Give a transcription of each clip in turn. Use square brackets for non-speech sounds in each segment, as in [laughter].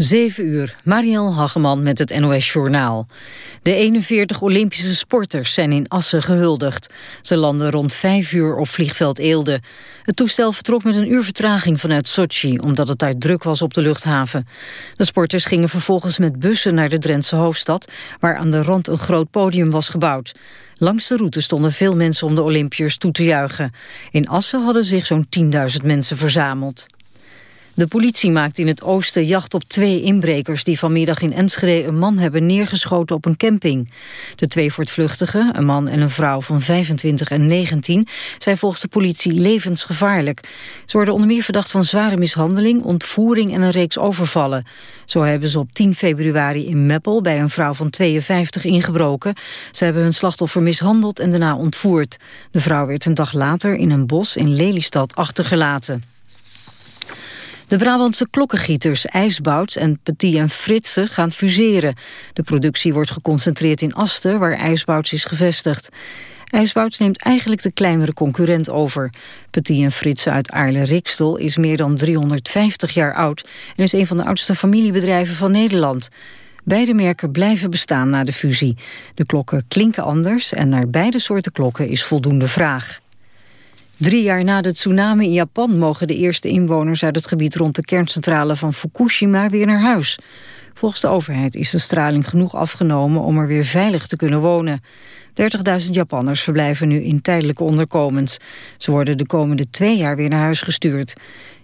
7 uur, Marielle Hageman met het NOS Journaal. De 41 Olympische sporters zijn in Assen gehuldigd. Ze landen rond 5 uur op vliegveld Eelde. Het toestel vertrok met een uur vertraging vanuit Sochi... omdat het daar druk was op de luchthaven. De sporters gingen vervolgens met bussen naar de Drentse hoofdstad... waar aan de rand een groot podium was gebouwd. Langs de route stonden veel mensen om de Olympiërs toe te juichen. In Assen hadden zich zo'n 10.000 mensen verzameld. De politie maakt in het oosten jacht op twee inbrekers... die vanmiddag in Enschede een man hebben neergeschoten op een camping. De twee voortvluchtigen, een man en een vrouw van 25 en 19... zijn volgens de politie levensgevaarlijk. Ze worden onder meer verdacht van zware mishandeling... ontvoering en een reeks overvallen. Zo hebben ze op 10 februari in Meppel bij een vrouw van 52 ingebroken. Ze hebben hun slachtoffer mishandeld en daarna ontvoerd. De vrouw werd een dag later in een bos in Lelystad achtergelaten. De Brabantse klokkengieters IJsbouts en Petit en Fritsen gaan fuseren. De productie wordt geconcentreerd in Asten, waar IJsbouts is gevestigd. IJsbouts neemt eigenlijk de kleinere concurrent over. Petit en Fritsen uit Aarle-Rikstel is meer dan 350 jaar oud... en is een van de oudste familiebedrijven van Nederland. Beide merken blijven bestaan na de fusie. De klokken klinken anders en naar beide soorten klokken is voldoende vraag. Drie jaar na de tsunami in Japan mogen de eerste inwoners uit het gebied rond de kerncentrale van Fukushima weer naar huis. Volgens de overheid is de straling genoeg afgenomen om er weer veilig te kunnen wonen. 30.000 Japanners verblijven nu in tijdelijke onderkomens. Ze worden de komende twee jaar weer naar huis gestuurd.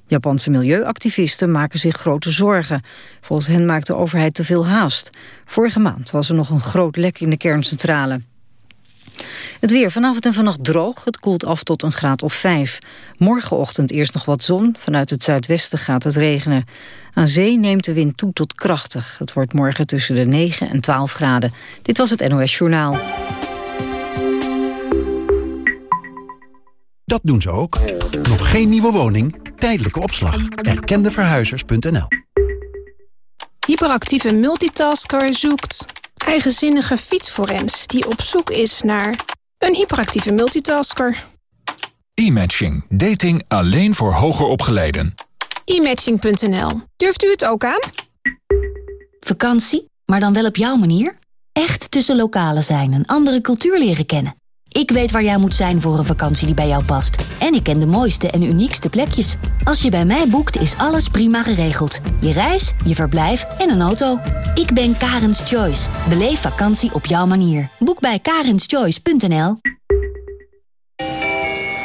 Japanse milieuactivisten maken zich grote zorgen. Volgens hen maakt de overheid te veel haast. Vorige maand was er nog een groot lek in de kerncentrale. Het weer vanavond en vannacht droog. Het koelt af tot een graad of 5. Morgenochtend eerst nog wat zon. Vanuit het zuidwesten gaat het regenen. Aan zee neemt de wind toe tot krachtig. Het wordt morgen tussen de 9 en 12 graden. Dit was het NOS Journaal. Dat doen ze ook. Nog geen nieuwe woning? Tijdelijke opslag. Erkendeverhuizers.nl Hyperactieve multitasker zoekt eigenzinnige fietsforens... die op zoek is naar een hyperactieve multitasker. E-matching. Dating alleen voor hoger opgeleiden. E-matching.nl. Durft u het ook aan? Vakantie, maar dan wel op jouw manier? Echt tussen lokalen zijn, een andere cultuur leren kennen. Ik weet waar jij moet zijn voor een vakantie die bij jou past. En ik ken de mooiste en uniekste plekjes. Als je bij mij boekt, is alles prima geregeld. Je reis, je verblijf en een auto. Ik ben Karens Choice. Beleef vakantie op jouw manier. Boek bij karenschoice.nl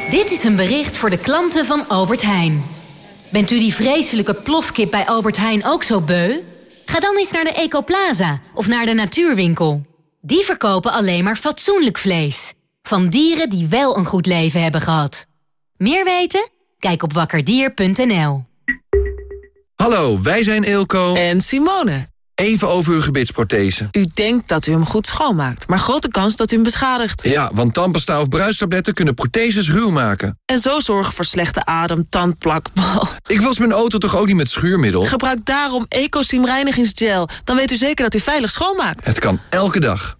Dit is een bericht voor de klanten van Albert Heijn. Bent u die vreselijke plofkip bij Albert Heijn ook zo beu? Ga dan eens naar de Ecoplaza of naar de Natuurwinkel. Die verkopen alleen maar fatsoenlijk vlees. Van dieren die wel een goed leven hebben gehad. Meer weten? Kijk op wakkerdier.nl. Hallo, wij zijn Eelco en Simone. Even over uw gebitsprothese. U denkt dat u hem goed schoonmaakt, maar grote kans dat u hem beschadigt. Ja, want tandpasta of bruistabletten kunnen protheses ruw maken. En zo zorgen voor slechte adem, tandplak, bal. Ik was mijn auto toch ook niet met schuurmiddel? Gebruik daarom Ecosim reinigingsgel. Dan weet u zeker dat u veilig schoonmaakt. Het kan elke dag.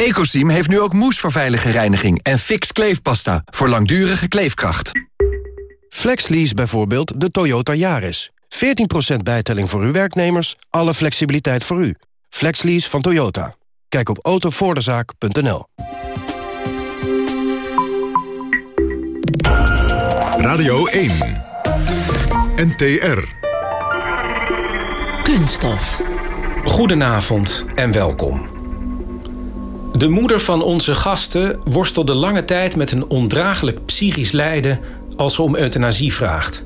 Ecosim heeft nu ook moes voor veilige reiniging en fix kleefpasta voor langdurige kleefkracht. FlexLease bijvoorbeeld de Toyota Yaris. 14% bijtelling voor uw werknemers, alle flexibiliteit voor u. FlexLease van Toyota. Kijk op autovoordezaak.nl. Radio 1. NTR. Kunststof. Goedenavond en welkom. De moeder van onze gasten worstelde lange tijd met een ondraaglijk psychisch lijden als ze om euthanasie vraagt.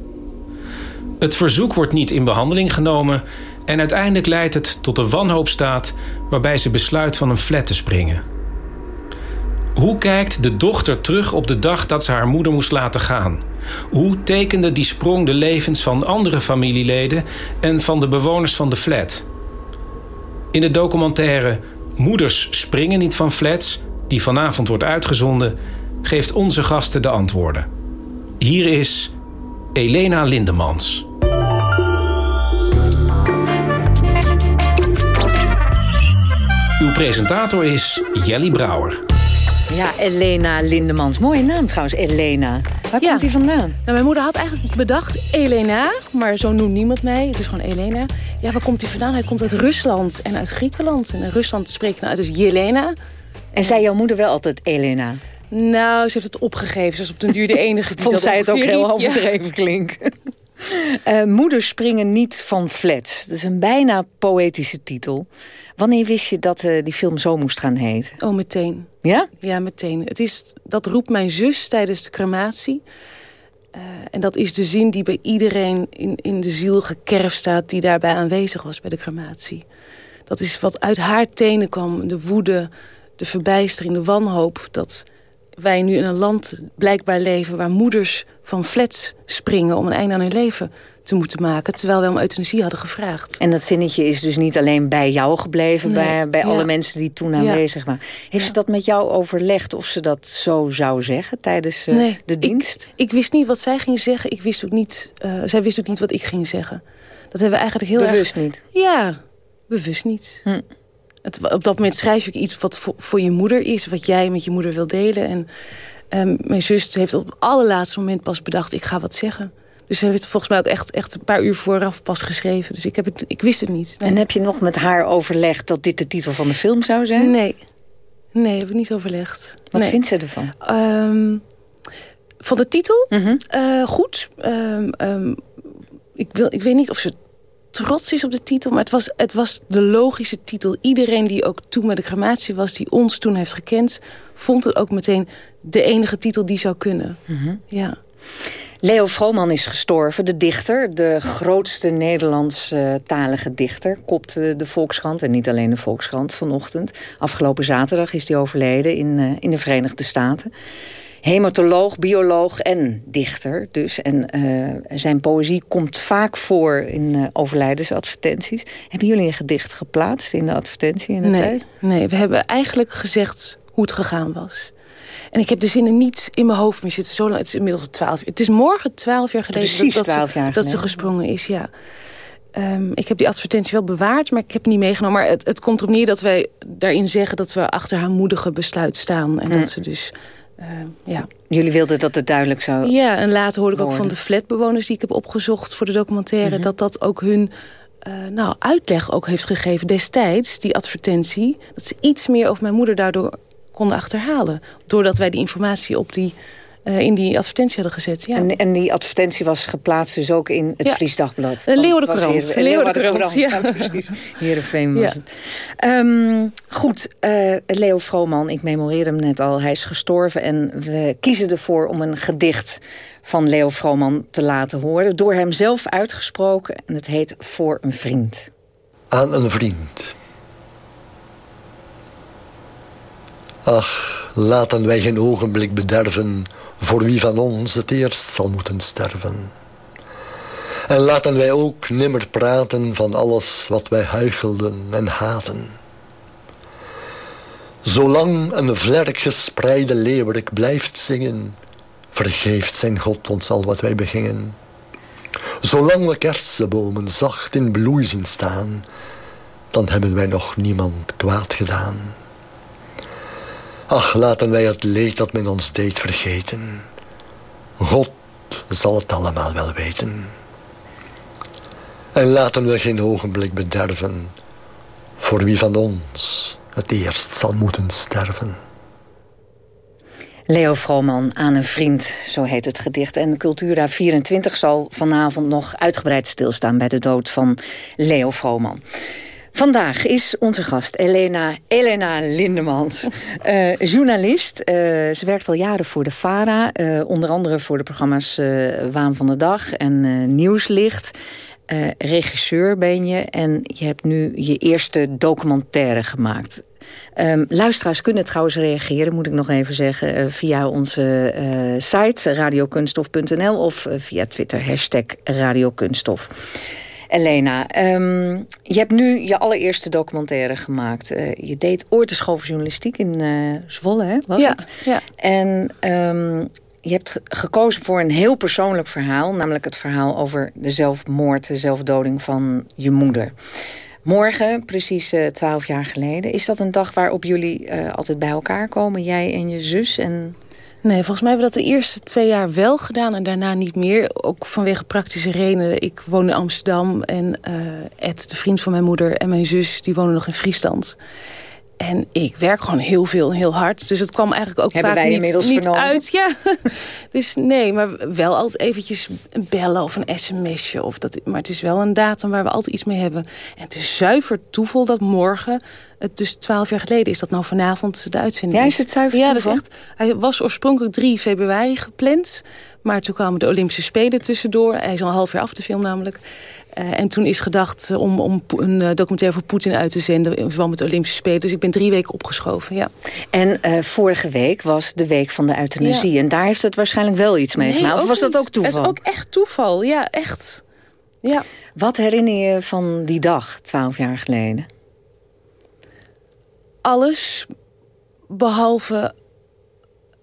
Het verzoek wordt niet in behandeling genomen en uiteindelijk leidt het tot de wanhoopstaat waarbij ze besluit van een flat te springen. Hoe kijkt de dochter terug op de dag dat ze haar moeder moest laten gaan? Hoe tekende die sprong de levens van andere familieleden en van de bewoners van de flat? In de documentaire Moeders springen niet van flats, die vanavond wordt uitgezonden, geeft onze gasten de antwoorden. Hier is Elena Lindemans. Uw presentator is Jelly Brouwer. Ja, Elena Lindemans. Mooie naam trouwens, Elena. Waar komt die vandaan? Nou, mijn moeder had eigenlijk bedacht Elena, maar zo noemt niemand mij. Het is gewoon Elena. Ja, waar komt hij vandaan? Hij komt uit Rusland en uit Griekenland. En in Rusland spreekt nou uit dus Jelena. En zei jouw moeder wel altijd Elena? Nou, ze heeft het opgegeven. Ze is op den duur de enige die Vond dat zij het ook heel overdreven ja. klinken. Uh, moeders springen niet van flats. Dat is een bijna poëtische titel. Wanneer wist je dat uh, die film zo moest gaan heten? Oh, meteen. Ja? Ja, meteen. Het is, dat roept mijn zus tijdens de crematie. Uh, en dat is de zin die bij iedereen in, in de ziel gekerfd staat... die daarbij aanwezig was bij de crematie. Dat is wat uit haar tenen kwam. De woede, de verbijstering, de wanhoop... dat wij nu in een land blijkbaar leven... waar moeders van flats springen om een einde aan hun leven te moeten maken... terwijl wij om euthanasie hadden gevraagd. En dat zinnetje is dus niet alleen bij jou gebleven... Nee, bij, bij ja. alle mensen die toen aanwezig ja. waren. Heeft ja. ze dat met jou overlegd of ze dat zo zou zeggen tijdens uh, nee, de dienst? Ik, ik, wist niet wat zij ging zeggen. Ik wist ook niet, uh, zij wist ook niet wat ik ging zeggen. Dat hebben we eigenlijk heel bewust erg... niet? Ja, bewust niet. Hm. Het, op dat moment schrijf ik iets wat voor, voor, je moeder is... wat jij met je moeder wil delen. En um, mijn zus heeft op het allerlaatste moment pas bedacht... ik ga wat zeggen. Dus ze heeft het volgens mij ook echt, echt een paar uur vooraf pas geschreven. Dus ik, heb het, ik wist het niet. Nee. En heb je nog met haar overlegd dat dit de titel van de film zou zijn? Nee, nee heb ik niet overlegd. Wat nee. vindt ze ervan? Um, van de titel? Mm -hmm. uh, goed. Um, um, ik, wil, ik weet niet of ze trots is op de titel. Maar het was, het was de logische titel. Iedereen die ook toen met de crematie was, die ons toen heeft gekend... vond het ook meteen de enige titel die zou kunnen. Mm -hmm. Ja. Leo Vrooman is gestorven, de dichter. De grootste Nederlandstalige dichter. Kopte de Volkskrant, en niet alleen de Volkskrant vanochtend. Afgelopen zaterdag is hij overleden in, uh, in de Verenigde Staten. Hematoloog, bioloog en dichter dus. En uh, zijn poëzie komt vaak voor in uh, overlijdensadvertenties. Hebben jullie een gedicht geplaatst in de advertentie in de nee, tijd? Nee, we hebben eigenlijk gezegd hoe het gegaan was. En ik heb de zinnen niet in mijn hoofd meer zitten. Zo lang, het is inmiddels twaalf jaar. Het is morgen twaalf jaar geleden Precies dat, twaalf jaar dat, dat ze gesprongen is. Ja. Um, ik heb die advertentie wel bewaard, maar ik heb het niet meegenomen. Maar het, het komt erop neer dat wij daarin zeggen... dat we achter haar moedige besluit staan. En mm. dat ze dus... Uh, ja. Jullie wilden dat het duidelijk zou Ja, en later hoorde ik ook van de flatbewoners... die ik heb opgezocht voor de documentaire... Mm -hmm. dat dat ook hun uh, nou, uitleg ook heeft gegeven destijds, die advertentie... dat ze iets meer over mijn moeder daardoor konden achterhalen. Doordat wij die informatie op die, uh, in die advertentie hadden gezet. Ja. En, en die advertentie was geplaatst dus ook in het ja. Fries Dagblad? De Leeuwardenkrant. Leeuwardenkrant, ja. ja precies. [laughs] Heerenveen was ja. het. Um, goed, uh, Leo Vrooman, ik memoreer hem net al. Hij is gestorven en we kiezen ervoor om een gedicht van Leo Vrooman te laten horen. Door hem zelf uitgesproken. En het heet Voor een vriend. Aan een vriend. Ach, laten wij geen ogenblik bederven voor wie van ons het eerst zal moeten sterven. En laten wij ook nimmer praten van alles wat wij huichelden en haten. Zolang een vlerk gespreide leeuwerik blijft zingen, vergeeft zijn God ons al wat wij begingen. Zolang we kersenbomen zacht in bloei zien staan, dan hebben wij nog niemand kwaad gedaan. Ach, laten wij het leed dat men ons deed vergeten. God zal het allemaal wel weten. En laten we geen ogenblik bederven... voor wie van ons het eerst zal moeten sterven. Leo Vrooman aan een vriend, zo heet het gedicht. En Cultura 24 zal vanavond nog uitgebreid stilstaan... bij de dood van Leo Vrooman. Vandaag is onze gast Elena, Elena Lindemans, uh, [laughs] journalist. Uh, ze werkt al jaren voor de VARA, uh, onder andere voor de programma's Waan van de Dag en Nieuwslicht. regisseur ben je en je hebt nu je eerste documentaire gemaakt. Um, luisteraars kunnen trouwens reageren, moet ik nog even zeggen... Uh, via onze uh, site radiokunstof.nl of uh, via Twitter hashtag radiokunstof. Elena, um, je hebt nu je allereerste documentaire gemaakt. je deed ooit de school voor journalistiek in Zwolle, hè? was ja, het? Ja. En um, je hebt gekozen voor een heel persoonlijk verhaal. Namelijk het verhaal over de zelfmoord, de zelfdoding van je moeder. Morgen, precies uh, twaalf jaar geleden. Is dat een dag waarop jullie uh, altijd bij elkaar komen? Jij en je zus? En... Nee, volgens mij hebben we dat de eerste twee jaar wel gedaan en daarna niet meer. Ook vanwege praktische redenen. Ik woon in Amsterdam en uh, Ed, de vriend van mijn moeder... en mijn zus, die wonen nog in Friesland. En ik werk gewoon heel veel en heel hard. Dus het kwam eigenlijk ook Hebben vaak wij niet, inmiddels niet vernomen. uit. Ja. [laughs] dus nee, maar wel altijd eventjes bellen of een sms'je. Of dat, maar het is wel een datum waar we altijd iets mee hebben. En het is zuiver toeval dat morgen... Het dus twaalf jaar geleden is dat nou vanavond de uitzending. Ja, is het zuiver Ja, toeval? dat is echt. Hij was oorspronkelijk 3 februari gepland. Maar toen kwamen de Olympische Spelen tussendoor. Hij is al een half jaar af de film namelijk. Uh, en toen is gedacht om, om een uh, documentaire voor Poetin uit te zenden... in verband met de Olympische Spelen. Dus ik ben drie weken opgeschoven, ja. En uh, vorige week was de week van de euthanasie. Ja. En daar heeft het waarschijnlijk wel iets mee nee, gemaakt. Of was niet. dat ook toeval? Het is ook echt toeval, ja, echt. Ja. Wat herinner je van die dag, twaalf jaar geleden? Alles, behalve,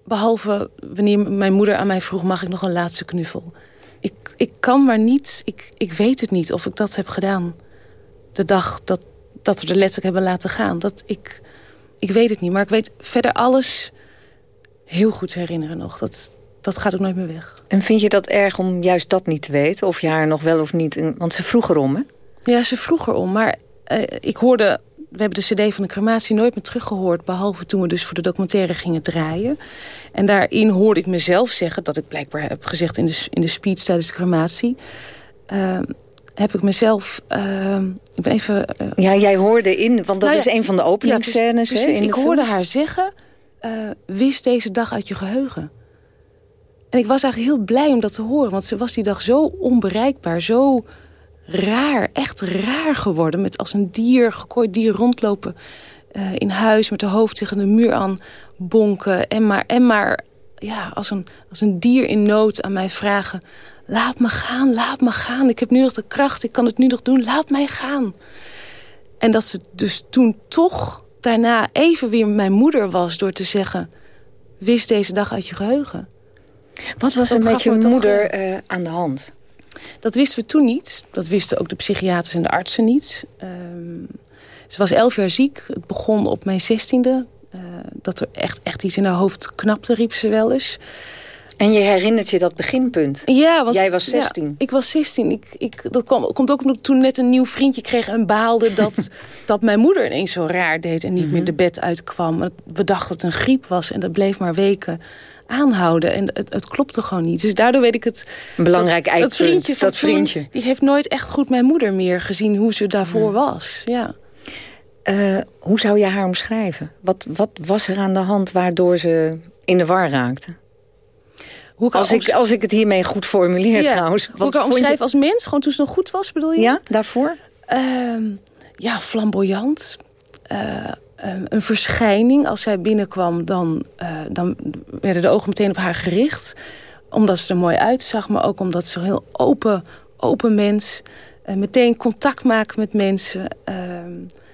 behalve wanneer mijn moeder aan mij vroeg... mag ik nog een laatste knuffel? Ik, ik kan maar niet, ik, ik weet het niet of ik dat heb gedaan. De dag dat, dat we er letterlijk hebben laten gaan. Dat ik, ik weet het niet, maar ik weet verder alles heel goed herinneren nog. Dat, dat gaat ook nooit meer weg. En vind je dat erg om juist dat niet te weten? Of je haar nog wel of niet... Want ze vroeg erom, hè? Ja, ze vroeg erom. Maar uh, ik hoorde... We hebben de cd van de crematie nooit meer teruggehoord... behalve toen we dus voor de documentaire gingen draaien. En daarin hoorde ik mezelf zeggen... dat ik blijkbaar heb gezegd in de, in de speech tijdens de crematie... Uh, heb ik mezelf... Uh, ik ben even... ja, jij hoorde in... Want dat nou ja, is een van de openingsscènes. Ja, in de ik film. hoorde haar zeggen... Uh, wist deze dag uit je geheugen. En ik was eigenlijk heel blij om dat te horen. Want ze was die dag zo onbereikbaar. Zo raar. Echt raar geworden. Met als een dier, gekooid dier rondlopen uh, in huis. Met de hoofd tegen de muur aan bonken. En maar, en maar ja, als, een, als een dier in nood aan mij vragen... Laat me gaan, laat me gaan. Ik heb nu nog de kracht, ik kan het nu nog doen. Laat mij gaan. En dat ze dus toen toch daarna even weer mijn moeder was... door te zeggen, wist deze dag uit je geheugen. Wat was er met je moeder uh, aan de hand? Dat wisten we toen niet. Dat wisten ook de psychiaters en de artsen niet. Um, ze was elf jaar ziek. Het begon op mijn zestiende. Uh, dat er echt, echt iets in haar hoofd knapte, riep ze wel eens. En je herinnert je dat beginpunt? Ja, want jij was 16. Ja, ik was 16. Ik, ik, dat kwam, komt ook toen net een nieuw vriendje kreeg en baalde dat, [laughs] dat mijn moeder ineens zo raar deed en niet mm -hmm. meer de bed uitkwam. We dachten dat het een griep was en dat bleef maar weken aanhouden. En het, het klopte gewoon niet. Dus daardoor weet ik het... Een belangrijk dat, dat vriendje, dat vriendje. Toen, die heeft nooit echt goed mijn moeder meer gezien hoe ze daarvoor mm. was. Ja. Uh, hoe zou je haar omschrijven? Wat, wat was er aan de hand waardoor ze in de war raakte? Hoe als, ik, als ik het hiermee goed formuleer ja, trouwens. Hoe ik haar omschrijf je... als mens? Gewoon toen ze nog goed was, bedoel je? Ja, daarvoor? Uh, ja, flamboyant. Uh, een verschijning. Als zij binnenkwam, dan, uh, dan werden de ogen meteen op haar gericht. Omdat ze er mooi uitzag, maar ook omdat ze een heel open, open mens... Uh, meteen contact maken met mensen. Uh,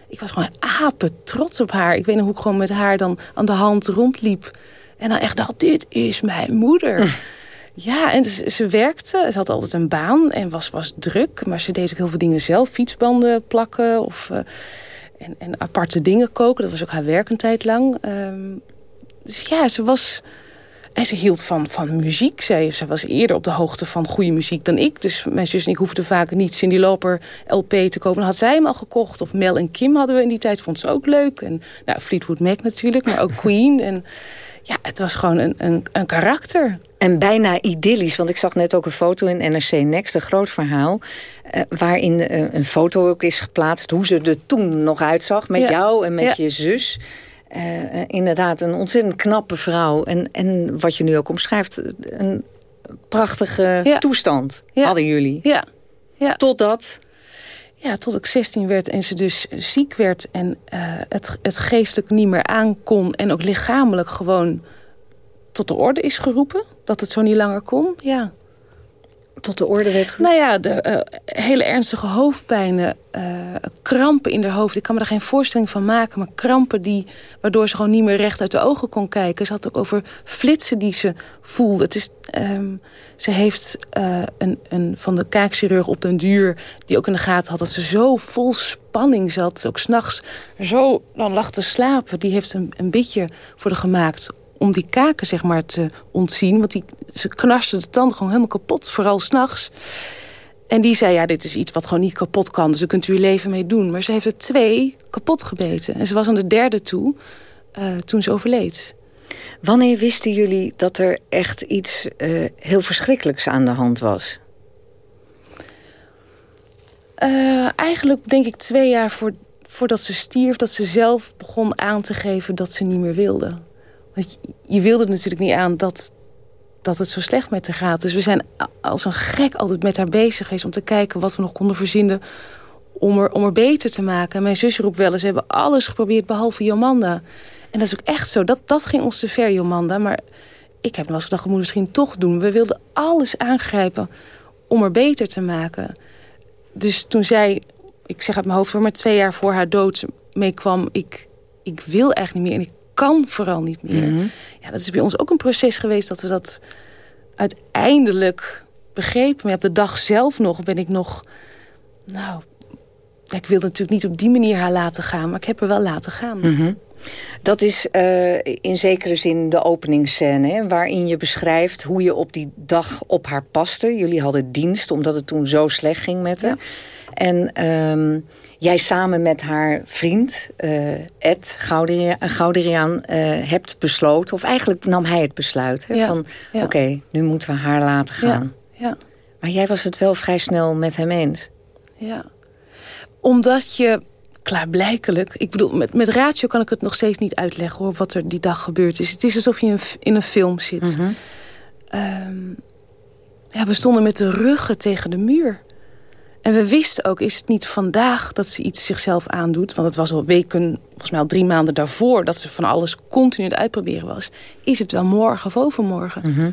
ik was gewoon apen trots op haar. Ik weet nog hoe ik gewoon met haar dan aan de hand rondliep. En dan echt dacht, dit is mijn moeder. Ja, en ze, ze, werkte. Ze had altijd een baan en was, was druk. Maar ze deed ook heel veel dingen zelf. Fietsbanden plakken of... Uh, en, en aparte dingen koken. Dat was ook haar werk een tijd lang. Um, dus ja, ze was... En ze hield van, van muziek. Zij, zij was eerder op de hoogte van goede muziek dan ik. Dus mijn zus en ik hoefden vaak niet Cindy Loper LP te kopen. Dan had zij hem al gekocht. Of Mel en Kim hadden we in die tijd. Vond ze ook leuk. En nou, Fleetwood Mac natuurlijk. Maar ook [laughs] Queen. En ja, het was gewoon een, een, een karakter. En bijna idyllisch, want ik zag net ook een foto in NRC Next, een groot verhaal... Uh, waarin uh, een foto ook is geplaatst hoe ze er toen nog uitzag... met ja. jou en met ja. je zus. Uh, inderdaad, een ontzettend knappe vrouw. En, en wat je nu ook omschrijft, een prachtige ja. toestand hadden jullie. Ja. ja. Totdat... ja, tot ik 16 werd en ze dus ziek werd... en uh, het, het geestelijk niet meer aankon... en ook lichamelijk gewoon tot de orde is geroepen. Dat het zo niet langer kon, ja tot de orde werd? Nou ja, de uh, hele ernstige hoofdpijnen, uh, krampen in haar hoofd. Ik kan me er geen voorstelling van maken, maar krampen die, waardoor ze gewoon niet meer recht uit de ogen kon kijken. Ze had ook over flitsen die ze voelde. Het is, um, ze heeft uh, een, een, van de kaakchirurg op den duur, die ook in de gaten had dat ze zo vol spanning zat. Ook s'nachts zo dan lag te slapen. Die heeft een, een beetje voor de gemaakt om die kaken zeg maar, te ontzien. Want die, ze knarsten de tanden gewoon helemaal kapot, vooral s'nachts. En die zei, ja, dit is iets wat gewoon niet kapot kan. Dus daar kunt u uw leven mee doen. Maar ze heeft er twee kapot gebeten. En ze was aan de derde toe, uh, toen ze overleed. Wanneer wisten jullie dat er echt iets uh, heel verschrikkelijks aan de hand was? Uh, eigenlijk denk ik twee jaar voor, voordat ze stierf... dat ze zelf begon aan te geven dat ze niet meer wilde. Je wilde natuurlijk niet aan dat, dat het zo slecht met haar gaat. Dus we zijn als een gek altijd met haar bezig geweest... om te kijken wat we nog konden verzinnen om er, om er beter te maken. mijn zus roept wel eens, we hebben alles geprobeerd behalve Jomanda. En dat is ook echt zo. Dat, dat ging ons te ver, Jomanda. Maar ik heb wel eens gedacht, we moeten misschien toch doen. We wilden alles aangrijpen om er beter te maken. Dus toen zij, ik zeg uit mijn hoofd... maar twee jaar voor haar dood meekwam... ik, ik wil eigenlijk niet meer en ik kan vooral niet meer. Mhm. Ja, dat is bij ons ook een proces geweest dat we dat uiteindelijk begrepen. Maar op de dag zelf nog ben ik nog... Nou, ik wilde natuurlijk niet op die manier haar laten gaan... maar ik heb er wel laten gaan. Mhm. Dat is uh, in zekere zin de openingsscène... Hè, waarin je beschrijft hoe je op die dag op haar paste. Jullie hadden dienst, omdat het toen zo slecht ging met haar. En... Um, jij samen met haar vriend, uh, Ed Gouderiaan, uh, hebt besloten... of eigenlijk nam hij het besluit hè, van... oké, nu moeten we haar laten gaan. Ja. Maar jij was het wel vrij snel met hem eens. Ja, omdat je klaarblijkelijk... Ik bedoel, met, met ratio kan ik het nog steeds niet uitleggen... hoor, wat er die dag gebeurd is. Het is alsof je in een film zit. Mm ja, we stonden met de ruggen tegen de muur. En we wisten ook, is het niet vandaag dat ze iets zichzelf aandoet... want het was al weken, volgens mij al drie maanden daarvoor... dat ze van alles continu het uitproberen was. Is het wel morgen of overmorgen? Mhm.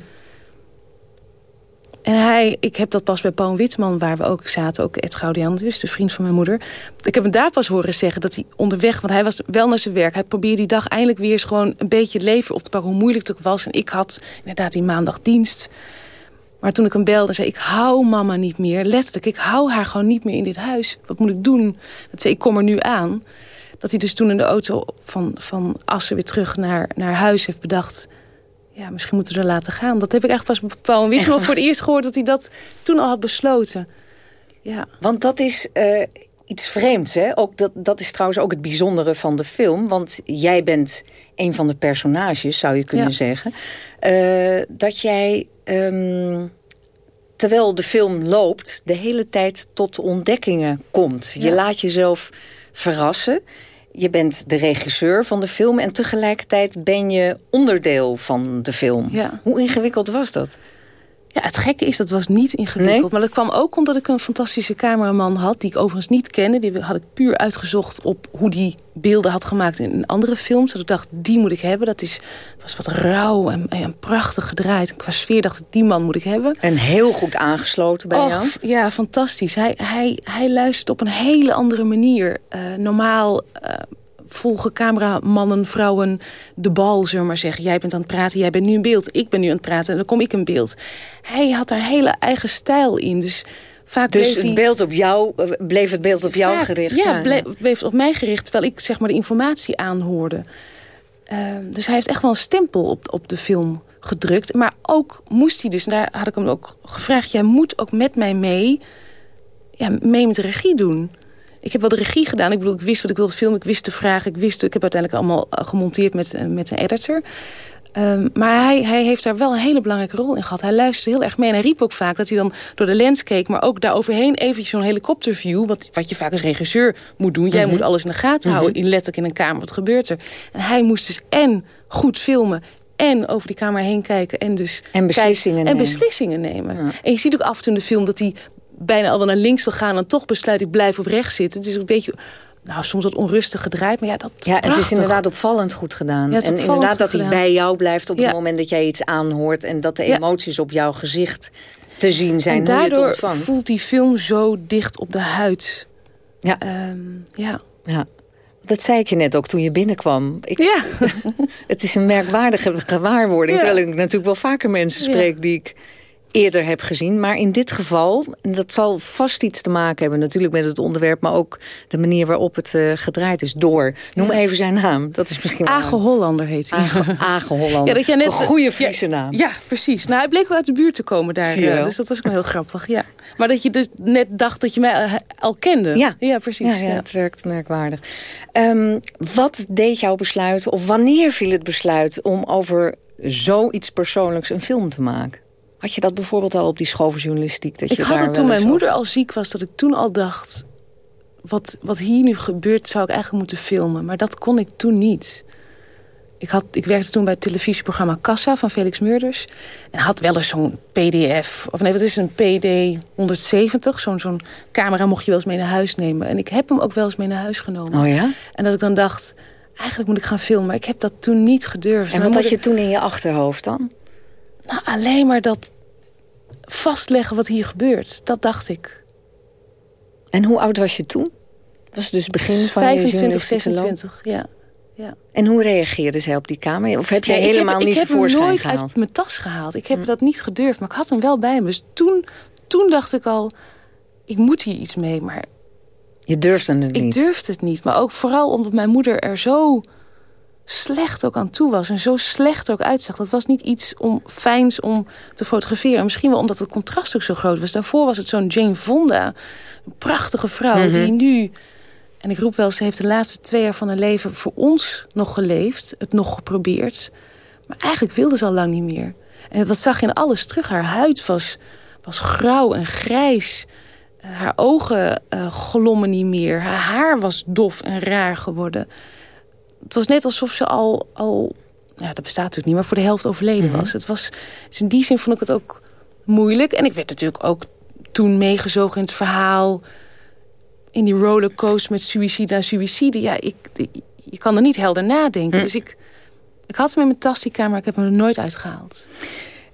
En hij, ik heb dat pas bij Paul Witman, waar we ook zaten... ook Ed Gaudian, dus de vriend van mijn moeder. Ik heb hem daar pas horen zeggen dat hij onderweg... want hij was wel naar zijn werk. Hij probeerde die dag eindelijk weer eens gewoon een beetje het leven op te pakken... hoe moeilijk het ook was. En ik had inderdaad die maandag dienst... Maar toen ik hem belde, zei ik, hou mama niet meer. Letterlijk, ik hou haar gewoon niet meer in dit huis. Wat moet ik doen? Dat zei ik, kom er nu aan. Dat hij dus toen in de auto van, van Assen weer terug naar, naar huis heeft bedacht... ja, misschien moeten we er laten gaan. Dat heb ik echt pas bij Paul Witteman voor het eerst gehoord... dat hij dat toen al had besloten. Ja. Want dat is... Uh iets vreemds. Hè? Ook dat, dat is trouwens ook het bijzondere van de film. Want jij bent een van de personages, zou je kunnen zeggen. Uh, dat jij um, terwijl de film loopt, de hele tijd tot ontdekkingen komt. Je laat jezelf verrassen. Je bent de regisseur van de film en tegelijkertijd ben je onderdeel van de film. Hoe ingewikkeld was dat? Ja, het gekke is, dat was niet ingewikkeld. Maar dat kwam ook omdat ik een fantastische cameraman had... die ik overigens niet kende. Die had ik puur uitgezocht op hoe die beelden had gemaakt in andere films. Dat ik dacht, die moet ik hebben. Dat is, was wat rauw en, en prachtig gedraaid. En qua sfeer dacht ik, die man moet ik hebben. En heel goed aangesloten bij jou. Ja, fantastisch. Hij, hij, hij luistert op een hele andere manier. Uh, normaal... Uh, volgen cameramannen, vrouwen de bal, zullen we maar zeggen. Jij bent aan het praten, jij bent nu in beeld. Ik ben nu aan het praten en dan kom ik in beeld. Hij had daar hele eigen stijl in. Dus vaak dus bleef het beeld op jou, eh, bleef het beeld op jou gericht? Ja, bleef, bleef op mij gericht, terwijl ik zeg maar de informatie aanhoorde. Uh, dus hij heeft echt wel een stempel op, op de film gedrukt. Maar ook moest hij dus, en daar had ik hem ook gevraagd... jij moet ook met mij mee, ja, mee met de regie doen ik heb wel de regie gedaan. Ik bedoel, ik wist wat ik wilde filmen. Ik wist de vraag. Ik wist, ik heb uiteindelijk allemaal eh, gemonteerd met, eh, met een editor. Um, maar hij, hij heeft daar wel een hele belangrijke rol in gehad. Hij luisterde heel erg mee. En hij riep ook vaak dat hij dan door de lens keek... maar ook daar overheen eventjes zo'n helikopterview... Wat, wat je vaak als regisseur moet doen. Jij mhm. moet alles in de gaten houden, mhm. in letterlijk in een kamer. Wat gebeurt er? En hij moest dus en goed filmen en over die kamer heen kijken. En, dus en beslissingen kijken, nemen. En beslissingen nemen. En je ziet ook af en toe in de film dat hij bijna al wel naar links wil gaan... en toch besluit ik blijf op rechts zitten. Het is een beetje nou, soms wat onrustig gedraaid. Maar ja, dat ja, het is inderdaad opvallend goed gedaan. Ja, en inderdaad dat hij bij jou blijft op het moment dat jij iets aanhoort... en dat de emoties op jouw gezicht te zien zijn. En daardoor voelt die film zo dicht op de huid. Ja. Um, ja. ja. Dat zei ik je net ook toen je binnenkwam. Ik, ja. [laughs] het is een merkwaardige gewaarwording. Terwijl ik natuurlijk wel vaker mensen spreek die ik eerder heb gezien. Maar in dit geval, en dat zal vast iets te maken hebben... natuurlijk met het onderwerp, maar ook de manier waarop het uh, gedraaid is. Door. Noem even zijn naam. Dat is misschien Age Hollander heet hij. Age, [laughs] Hollander. Ja, dat jij net, een goede Friese naam. Ja, precies. Nou, hij bleek wel uit de buurt te komen daar. Uh, dus dat was ook wel heel grappig. Ja. Maar dat je dus net dacht dat je mij uh, al kende. Ja, ja precies. Ja, ja, het werkt merkwaardig. Um, wat deed jouw besluit, of wanneer viel het besluit... om over zoiets persoonlijks een film te maken? Had je dat bijvoorbeeld al op die schooljournalistiek? Dat ik je had het toen mijn moeder al ziek was, dat ik toen al dacht... Wat, wat hier nu gebeurt, zou ik eigenlijk moeten filmen. Maar dat kon ik toen niet. Ik, had, ik werkte toen bij het televisieprogramma Kassa van Felix Meurders. En had wel eens zo'n pdf, of nee, wat is een pd 170. Zo'n zo'n camera mocht je wel eens mee naar huis nemen. En ik heb hem ook wel eens mee naar huis genomen. Oh ja? En dat ik dan dacht, eigenlijk moet ik gaan filmen. Maar ik heb dat toen niet gedurfd. En wat had je toen in je achterhoofd dan? Nou, alleen maar dat vastleggen wat hier gebeurt. Dat dacht ik. En hoe oud was je toen? Was dus begin van 25, 26, ja. ja. En hoe reageerde zij op die kamer? Of heb jij helemaal heb, niet tevoorschijn gehaald? Ik heb hem nooit uit mijn tas gehaald. Ik heb hm. dat niet gedurfd, maar ik had hem wel bij me. Dus toen, toen dacht ik al, ik moet hier iets mee. Maar je durfde het niet? Ik durfde het niet. Maar ook vooral omdat mijn moeder er zo slecht ook aan toe was. En zo slecht ook uitzag. Dat was niet iets om, fijns om te fotograferen. Misschien wel omdat het contrast ook zo groot was. Daarvoor was het zo'n Jane Fonda. Een prachtige vrouw mhm. die nu... En ik roep wel, ze heeft de laatste twee jaar van haar leven voor ons nog geleefd. Het nog geprobeerd. Maar eigenlijk wilde ze al lang niet meer. En dat zag je in alles terug. Haar huid was, was grauw en grijs. Eh, haar ogen uh, glommen niet meer. Haar haar was dof en raar geworden het was net alsof ze al, al ja, dat bestaat natuurlijk niet, maar voor de helft overleden mhm. was. Het was. Dus in die zin vond ik het ook moeilijk. En ik werd natuurlijk ook toen meegezogen in het verhaal. In die rollercoaster met suïcide na suïcide. Ja, ik, je kan er niet helder nadenken. Mhm. Dus ik, ik had hem in mijn tas, die kamer, ik heb hem er nooit uitgehaald.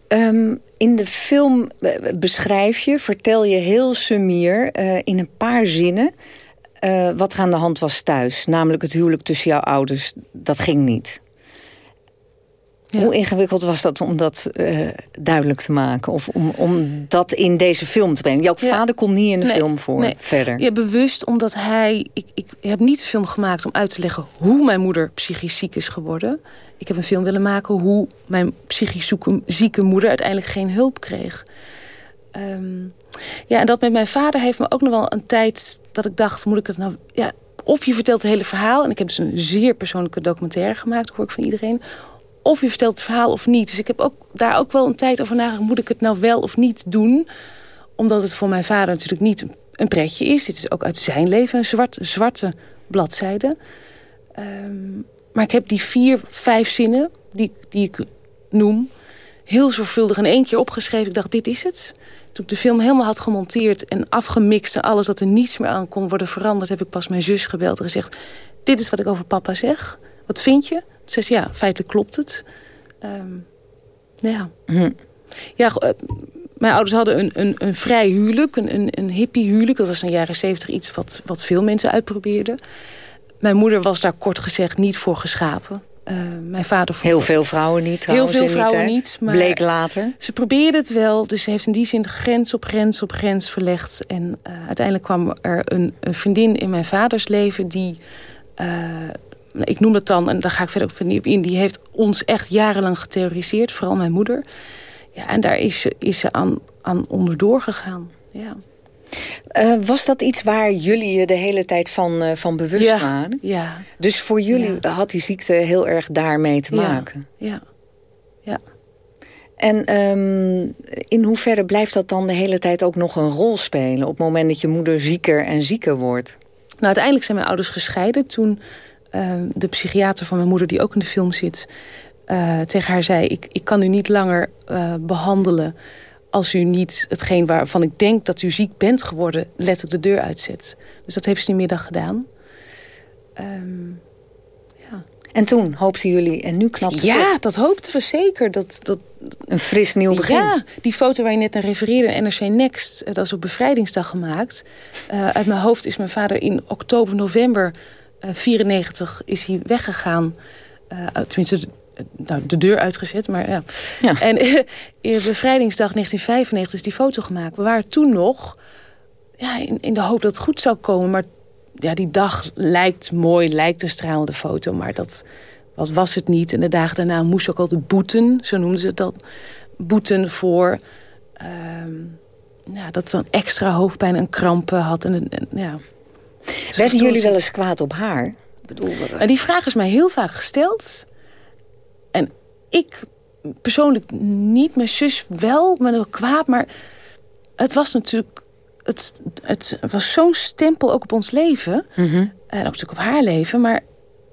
Um, in de film beschrijf je, vertel je heel sumier uh, in een paar zinnen... Uh, wat er aan de hand was thuis. Namelijk het huwelijk tussen jouw ouders. Dat ging niet. Hoe ingewikkeld was dat om dat uh, duidelijk te maken? Of om, om dat in deze film te brengen? Jouw vader komt niet in de film voor nee. verder. Ja, bewust omdat hij... Ik, ik heb niet de film gemaakt om uit te leggen... hoe mijn moeder psychisch ziek is geworden. Ik heb een film willen maken hoe mijn psychisch zieke moeder... uiteindelijk geen hulp kreeg. Um, ja, en dat met mijn vader heeft me ook nog wel een tijd dat ik dacht, moet ik het nou... Ja, of je vertelt het hele verhaal, en ik heb dus een zeer persoonlijke documentaire gemaakt, hoor ik van iedereen. Of je vertelt het verhaal of niet. Dus ik heb ook, daar ook wel een tijd over nagedacht, moet ik het nou wel of niet doen? Omdat het voor mijn vader natuurlijk niet een pretje is. Dit is ook uit zijn leven een zwart, zwarte bladzijde. Um, maar ik heb die vier, vijf zinnen die, die ik noem... heel zorgvuldig in één keer opgeschreven. Ik dacht, dit is het. Toen ik de film helemaal had gemonteerd en afgemixt... en alles dat er niets meer aan kon worden veranderd... heb ik pas mijn zus gebeld en gezegd... dit is wat ik over papa zeg. Wat vind je? Ze zei, ja, feitelijk klopt het. Um, ja. Hm. Ja, uh, mijn ouders hadden een, een, een vrij huwelijk, een, een, een hippie huwelijk. Dat was in de jaren zeventig iets wat, wat veel mensen uitprobeerden. Mijn moeder was daar kort gezegd niet voor geschapen. Uh, mijn vader Heel veel vrouwen niet trouwens, Heel veel vrouwen niet. Maar Bleek later. Ze probeerde het wel, dus ze heeft in die zin grens op grens op grens verlegd. En uh, uiteindelijk kwam er een, een, vriendin in mijn vaders leven die... Uh, ik noem het dan, en daar ga ik verder ook niet op in... die heeft ons echt jarenlang geterroriseerd, vooral mijn moeder. Ja, en daar is, is ze aan, aan onderdoor gegaan, ja. Uh, was dat iets waar jullie je de hele tijd van, uh, van bewust ja, waren? Ja. Dus voor jullie ja. had die ziekte heel erg daarmee te maken? Ja. ja. En um, in hoeverre blijft dat dan de hele tijd ook nog een rol spelen... op het moment dat je moeder zieker en zieker wordt? Nou, uiteindelijk zijn mijn ouders gescheiden. Toen uh, de psychiater van mijn moeder, die ook in de film zit... Uh, tegen haar zei, ik, ik kan u niet langer behandelen als u niet hetgeen waarvan ik denk dat u ziek bent geworden... letterlijk de deur uitzet. Dus dat heeft ze die middag gedaan. Um, ja. En toen hoopten jullie, en nu knapt Ja, dat hoopten we zeker. Dat, dat, een fris nieuw begin. Ja, die foto waar je net naar refereerde, NRC Next... Eh, dat is op bevrijdingsdag gemaakt. Uh, uit mijn hoofd is mijn vader in oktober, november... Uh, 94 is hij weggegaan. Uh, tenminste, nou, de deur uitgezet, maar ja. ja. En uh, bevrijdingsdag 1995 is die foto gemaakt. We waren toen nog ja, in, in de hoop dat het goed zou komen. Maar ja, die dag lijkt mooi, lijkt een stralende foto. Maar dat wat was het niet. En de dagen daarna moest ook altijd boeten, zo noemden ze het dan. Boeten voor... Uh, ja, dat ze een extra hoofdpijn en krampen had. En, en ja. Werden jullie wel eens kwaad op haar? Bedoel, nou, die vraag is mij heel vaak gesteld. Ik persoonlijk niet, mijn zus wel, maar wel kwaad. Maar het was natuurlijk... Het, het was zo'n stempel ook op ons leven. Mhm. En ook natuurlijk op haar leven. Maar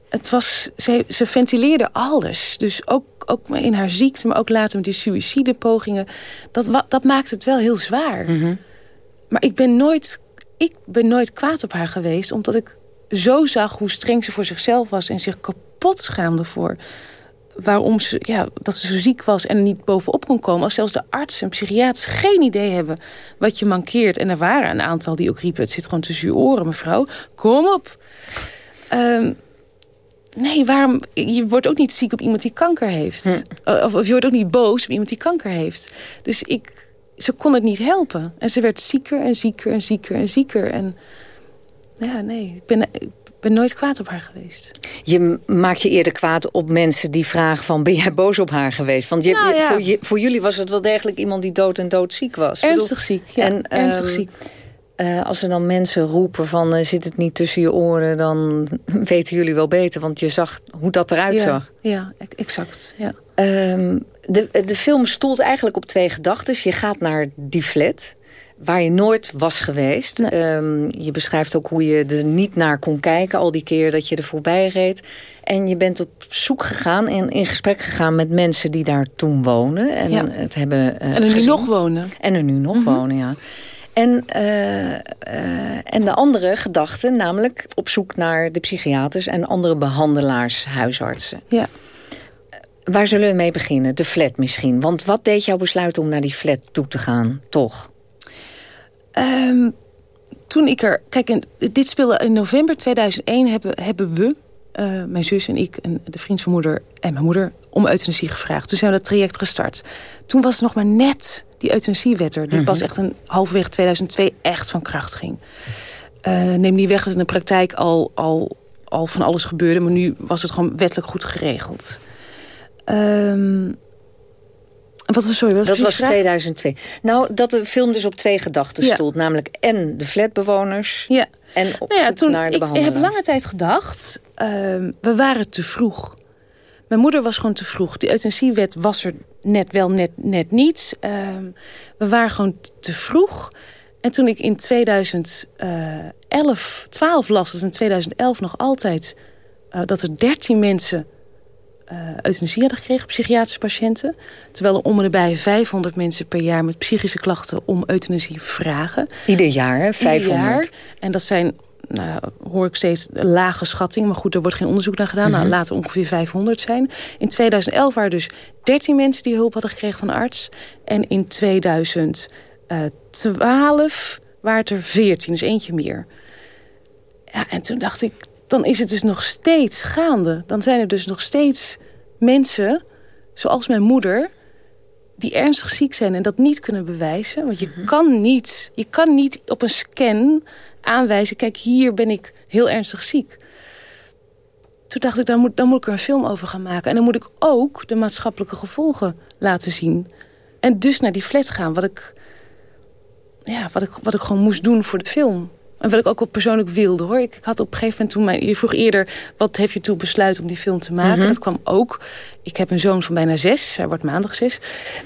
het was, ze, ze ventileerde alles. Dus ook, ook in haar ziekte, maar ook later met die suïcidepogingen. Dat, dat maakt het wel heel zwaar. Mhm. Maar ik ben, nooit, ik ben nooit kwaad op haar geweest. Omdat ik zo zag hoe streng ze voor zichzelf was. En zich kapot schaamde voor waarom ze, ja, dat ze zo ziek was en niet bovenop kon komen. Als zelfs de artsen en psychiaters geen idee hebben wat je mankeert. En er waren een aantal die ook riepen, het zit gewoon tussen je oren mevrouw. Kom op. Um, nee, waarom, je wordt ook niet ziek op iemand die kanker heeft. Hm. Of, of, je wordt ook niet boos op iemand die kanker heeft. Dus ik, ze kon het niet helpen. En ze werd zieker en zieker en zieker en zieker. En ja, nee, ik ben, ben nooit kwaad op haar geweest. Je maakt je eerder kwaad op mensen die vragen van... ben jij boos op haar geweest? Want je, nou, ja. voor, je, voor, jullie was het wel degelijk iemand die dood en dood ziek was. Ernstig ziek, ja. En, ernstig um, ziek. Uh, als er dan mensen roepen van uh, zit het niet tussen je oren... dan [laughs] weten jullie wel beter, want je zag hoe dat eruit ja, zag. Ja, exact. Ja. Um, de, de film stoelt eigenlijk op twee gedachten. Je gaat naar die flat waar je nooit was geweest. Nee. Um, je beschrijft ook hoe je er niet naar kon kijken... al die keer dat je er voorbij reed. En je bent op zoek gegaan en in gesprek gegaan... met mensen die daar toen wonen. En, ja. het hebben, uh, en er nu nog wonen. En er nu nog Mhm. wonen, ja. En, uh, uh, en de andere gedachte, namelijk op zoek naar de psychiaters... en andere behandelaars, huisartsen. Ja. Waar zullen we mee beginnen? De flat misschien. Want wat deed jou besluiten om naar die flat toe te gaan, toch? Um, toen ik er... Kijk, in, dit speelde in november 2001 hebben, hebben we... Uh, mijn zus en ik en de vriend van moeder en mijn moeder... om euthanasie gevraagd. Toen zijn we dat traject gestart. Toen was het nog maar net die euthanasiewet er... die Mhm. pas echt een halverwege 2002 echt van kracht ging. Uh, neem niet weg dat in de praktijk al, al, al van alles gebeurde... maar nu was het gewoon wettelijk goed geregeld. Um, wat was, sorry, wat dat was vraag? 2002. Nou, dat de film dus op twee gedachten Ja. stoelt. Namelijk en de flatbewoners Ja. en op Nou ja, toen, naar de ik behandelaars. heb lange tijd gedacht, ehm, we waren te vroeg. Mijn moeder was gewoon te vroeg. De euthanasiewet was er net wel, net, net niet. Ehm, we waren gewoon te vroeg. En toen ik in 2011, 12 las, dus in 2011 nog altijd... eh, dat er 13 mensen eh euthanasie hadden gekregen, psychiatrische patiënten. Terwijl er om en nabij 500 mensen per jaar met psychische klachten om euthanasie vragen. Ieder jaar, hè? 500. Ieder jaar. En dat zijn, nou, hoor ik steeds, lage schattingen. Maar goed, er wordt geen onderzoek naar gedaan. Nou, Mhm. laten ongeveer 500 zijn. In 2011 waren dus 13 mensen die hulp hadden gekregen van een arts. En in 2012 waren het er 14, dus eentje meer. Ja, en toen dacht ik, dan is het dus nog steeds gaande. Dan zijn er dus nog steeds mensen, zoals mijn moeder... die ernstig ziek zijn en dat niet kunnen bewijzen. Want je, kan, niet, je kan niet op een scan aanwijzen... kijk, hier ben ik heel ernstig ziek. Toen dacht ik, dan moet, dan moet ik er een film over gaan maken. En dan moet ik ook de maatschappelijke gevolgen laten zien. En dus naar die flat gaan, wat ik, ja, wat ik, wat ik gewoon moest doen voor de film. En wat ik ook wel persoonlijk wilde hoor. Ik, ik had op een gegeven moment toen mijn, je vroeg eerder, wat heeft je toe besluit om die film te maken? Mhm. Dat kwam ook. Ik heb een zoon van bijna zes, hij wordt maandag zes.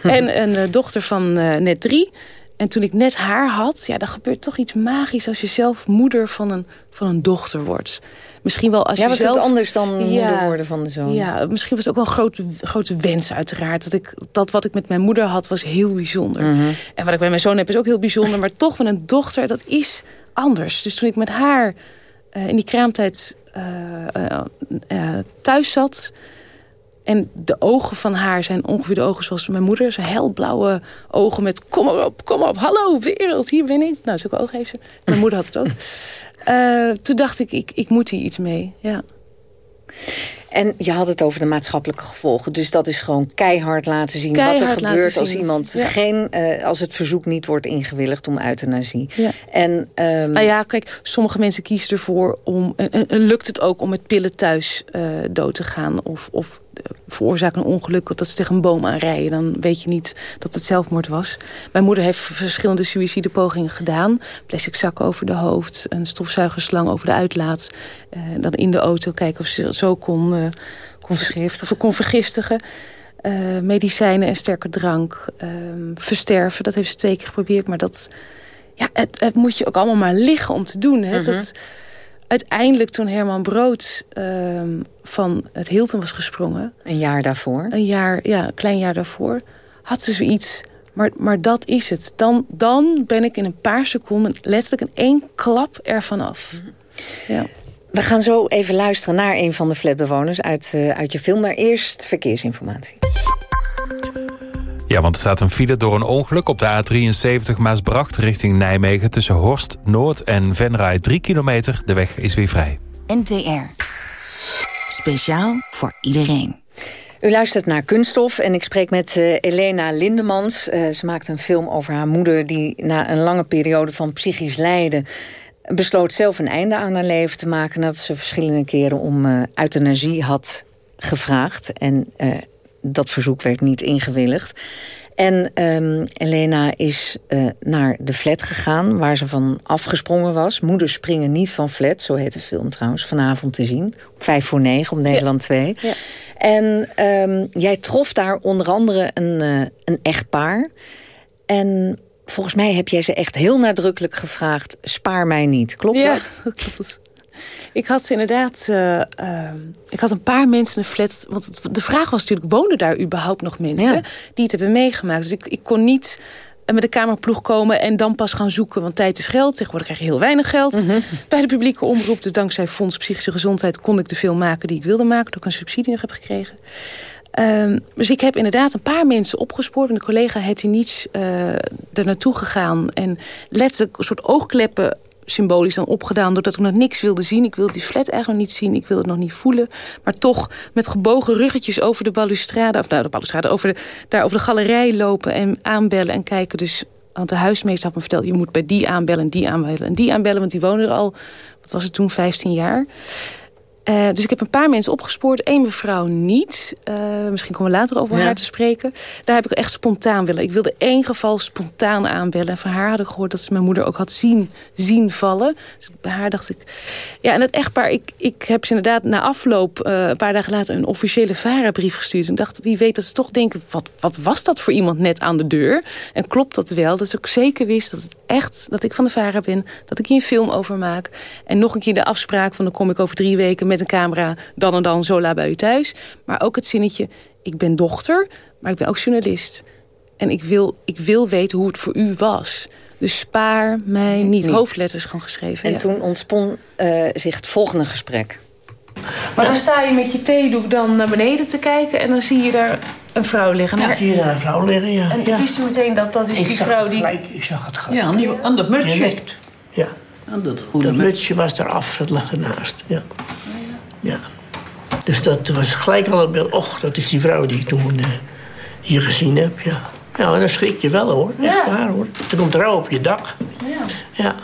En een eh, dochter van eh, net drie. En toen ik net haar had, ja, dan gebeurt toch iets magisch... als je zelf moeder van een, van een dochter wordt. Misschien wel als ja, je was zelf... het anders dan moeder worden van de zoon? Ja, misschien was het ook wel een grote, grote wens uiteraard. Dat, ik, dat wat ik met mijn moeder had, was heel bijzonder. Mhm. En wat ik bij mijn zoon heb, is ook heel bijzonder. maar toch met een dochter, dat is anders. Dus toen ik met haar uh, in die kraamtijd uh, thuis zat... En de ogen van haar zijn ongeveer de ogen zoals mijn moeder. Zijn helblauwe ogen met kom op, kom op, hallo wereld, hier ben ik. Nou, zulke ogen heeft ze. Mijn moeder had het ook. Uh, [laughs] toen dacht ik, ik, ik moet hier iets mee, ja. En je had het over de maatschappelijke gevolgen. Dus dat is gewoon keihard laten zien keihard wat er gebeurt als iemand ja. geen, uh, als het verzoek niet wordt ingewilligd om euthanasie. Ja. En, um... Nou ja, kijk, sommige mensen kiezen ervoor om. En, en lukt het ook om met pillen thuis uh, dood te gaan of, of veroorzaken een ongeluk dat ze tegen een boom aanrijden. Dan weet je niet dat het zelfmoord was. Mijn moeder heeft verschillende suïcidepogingen gedaan. Plastic zakken over de hoofd, een stofzuigerslang over de uitlaat. Uh, dan in de auto kijken of ze zo kon, uh, kon, vergiftigen. kon vergiftigen. Uh, medicijnen en sterke drank. versterven, dat heeft ze twee keer geprobeerd. Maar dat ja, het, het, moet je ook allemaal maar liggen om te doen. Hè? Mm -hmm. dat, uiteindelijk toen Herman Brood uh, van het Hilton was gesprongen... Een jaar daarvoor? Een jaar, ja, een klein jaar daarvoor. Had ze zoiets, maar, maar dat is het. Dan, dan ben ik in een paar seconden letterlijk in één klap ervan af. Ja. We gaan zo even luisteren naar een van de flatbewoners uit, uh, uit je film. Maar eerst verkeersinformatie. Ja, want er staat een file door een ongeluk op de A73 Maasbracht richting Nijmegen... tussen Horst Noord en Venray 3 kilometer. De weg is weer vrij. NTR. Speciaal voor iedereen. U luistert naar Kunststof en ik spreek met uh, Elena Lindemans. Uh, ze maakt een film over haar moeder die na een lange periode van psychisch lijden... besloot zelf een einde aan haar leven te maken... nadat ze verschillende keren om uh, euthanasie had gevraagd. En dat verzoek werd niet ingewilligd. En um, Elena is uh, naar de flat gegaan, waar ze van afgesprongen was. Moeders springen niet van flat, zo heet de film trouwens, vanavond te zien. Vijf voor negen op Nederland 2. Ja. Ja. En um, jij trof daar onder andere een, uh, een echtpaar. En volgens mij heb jij ze echt heel nadrukkelijk gevraagd... spaar mij niet, klopt ja, dat? [laughs] dat klopt. Ik had ze inderdaad... Uh, uh, ik had een paar mensen de flat... Want de vraag was natuurlijk, wonen daar überhaupt nog mensen... Ja. die het hebben meegemaakt. Dus ik, ik kon niet met de kamerploeg komen en dan pas gaan zoeken. Want tijd is geld. Tegenwoordig krijg je heel weinig geld mm -hmm. bij de publieke omroep. Dus dankzij Fonds Psychische Gezondheid kon ik de film maken die ik wilde maken. Dat ik een subsidie nog heb gekregen. Um, dus ik heb inderdaad een paar mensen opgespoord. De collega Hetty Niets uh, er naartoe gegaan. En letterlijk een soort oogkleppen symbolisch dan opgedaan... doordat ik nog niks wilde zien. Ik wilde die flat eigenlijk nog niet zien. Ik wilde het nog niet voelen. Maar toch met gebogen ruggetjes over de balustrade... of nou, de balustrade, over de, daar over de galerij lopen en aanbellen en kijken. Dus, want de huismeester had me verteld... je moet bij die aanbellen en die aanbellen en die aanbellen... want die wonen er al, wat was het toen, 15 jaar... Uh, dus ik heb een paar mensen opgespoord. Eén mevrouw niet. Uh, misschien komen we later over ja. haar te spreken. Daar heb ik echt spontaan willen. Ik wilde één geval spontaan aanbellen. En van haar had ik gehoord dat ze mijn moeder ook had zien, zien vallen. Dus bij haar dacht ik... Ja, en het echtpaar... Ik, ik heb ze inderdaad na afloop... Uh, een paar dagen later een officiële VARA-brief gestuurd. En ik dacht, wie weet dat ze toch denken... Wat, wat was dat voor iemand net aan de deur? En klopt dat wel? Dat ze ook zeker wist dat het echt... Dat ik van de VARA ben. Dat ik hier een film over maak. En nog een keer de afspraak van... dan kom ik over drie weken met een camera dan en dan zo laat bij u thuis. Maar ook het zinnetje, ik ben dochter, maar ik ben ook journalist. En ik wil, ik wil weten hoe het voor u was. Dus spaar mij niet. niet. Hoofdletters gewoon geschreven. En ja. toen ontspon uh, zich het volgende gesprek. Maar dan sta je met je theedoek dan naar beneden te kijken... en dan zie je daar een vrouw liggen. Ja, zie je daar een vrouw liggen, ja. En ja. wist u meteen dat dat is ik die vrouw die... Gelijk, ik zag het gelijk. Ja, aan, die, aan dat mutsje. Ja. Aan dat goede dat mutsje was eraf, dat lag ernaast. Ja. Ja. Dus dat was gelijk al het beeld. Och, dat is die vrouw die ik toen uh, hier gezien heb. Ja. ja, en dan schrik je wel hoor. Echt Ja. waar hoor. Er komt rauw op je dak. Ja. Ja.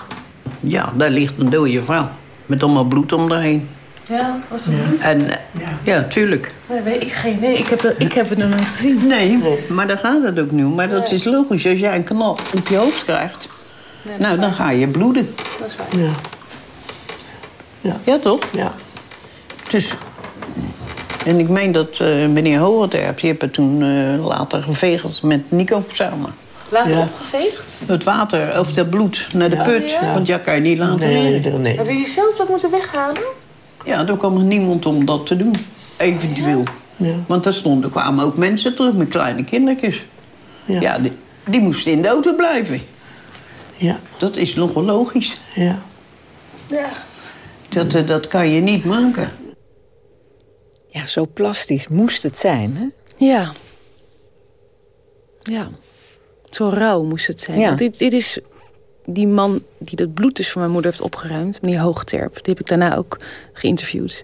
Ja, daar ligt een dode vrouw. Met allemaal bloed om haar heen. Ja, was het bloed? En eh, ja, tuurlijk. Nee, weet ik geen idee. Ik heb, dat, ik heb het nog nooit gezien. Nee, maar daar gaat het ook nu. Maar dat Nee. is logisch. Als jij een knop op je hoofd krijgt... Nee, is nou, dan waar. ga je bloeden. Dat is waar. Ja. Ja, toch? Ja. Dus... En ik meen dat eh, meneer Hogerterp... die heeft het toen eh, later geveegeld met Nico samen. Later opgeveegd? Het water, of het bloed, naar de put. Want ja, kan je niet laten Nee, liggen. nee. Heb je zelf dat moeten weghalen? Ja, er kwam er niemand om dat te doen. Eventueel. Want er stonden, kwamen ook mensen terug met kleine kindertjes. Ja, die, die moesten in de auto blijven. Ja. Dat is nogal logisch. Ja. Ja. Dat, eh, dat kan je niet maken. Ja, zo plastisch moest het zijn, hè? Ja. Ja. Zo rauw moest het zijn. Ja. Want dit, dit is die man die dat bloed dus van mijn moeder heeft opgeruimd. Meneer Hoogterp. Die heb ik daarna ook geïnterviewd.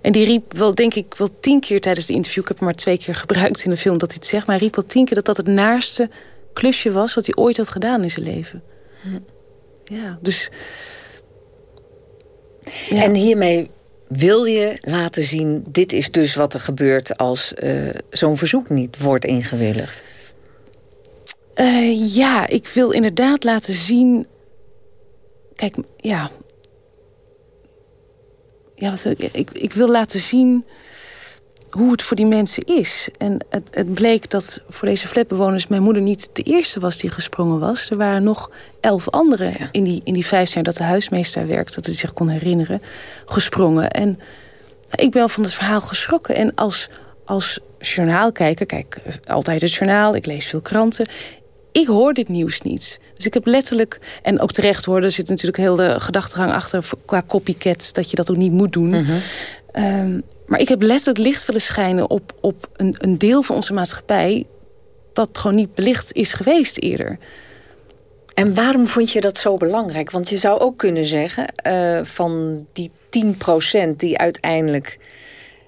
En die riep wel, denk ik, wel tien keer tijdens de interview... ik heb hem maar twee keer gebruikt in de film dat hij het zegt... maar hij riep wel tien keer dat dat het naarste klusje was... wat hij ooit had gedaan in zijn leven. Ja, dus... En hiermee wil je laten zien... dit is dus wat er gebeurt als eh, zo'n verzoek niet wordt ingewilligd. Eh, ja, ik wil inderdaad laten zien... Kijk, ja... ja wat, ik, ik wil laten zien hoe het voor die mensen is. En het, het bleek dat voor deze flatbewoners... mijn moeder niet de eerste was die gesprongen was. Er waren nog elf anderen in, die, in die vijf jaar dat de huismeester werkte... dat hij zich kon herinneren, gesprongen. En ik ben van het verhaal geschrokken. En als, als journaalkijker, kijk, altijd het journaal, ik lees veel kranten... Ik hoor dit nieuws niet. Dus ik heb letterlijk, en ook terecht hoor... er zit natuurlijk heel de gedachtegang achter qua copycat... dat je dat ook niet moet doen. Ehm, maar ik heb letterlijk licht willen schijnen op, op een, een deel van onze maatschappij... dat gewoon niet belicht is geweest eerder. En waarom vond je dat zo belangrijk? Want je zou ook kunnen zeggen... eh, van die 10% die uiteindelijk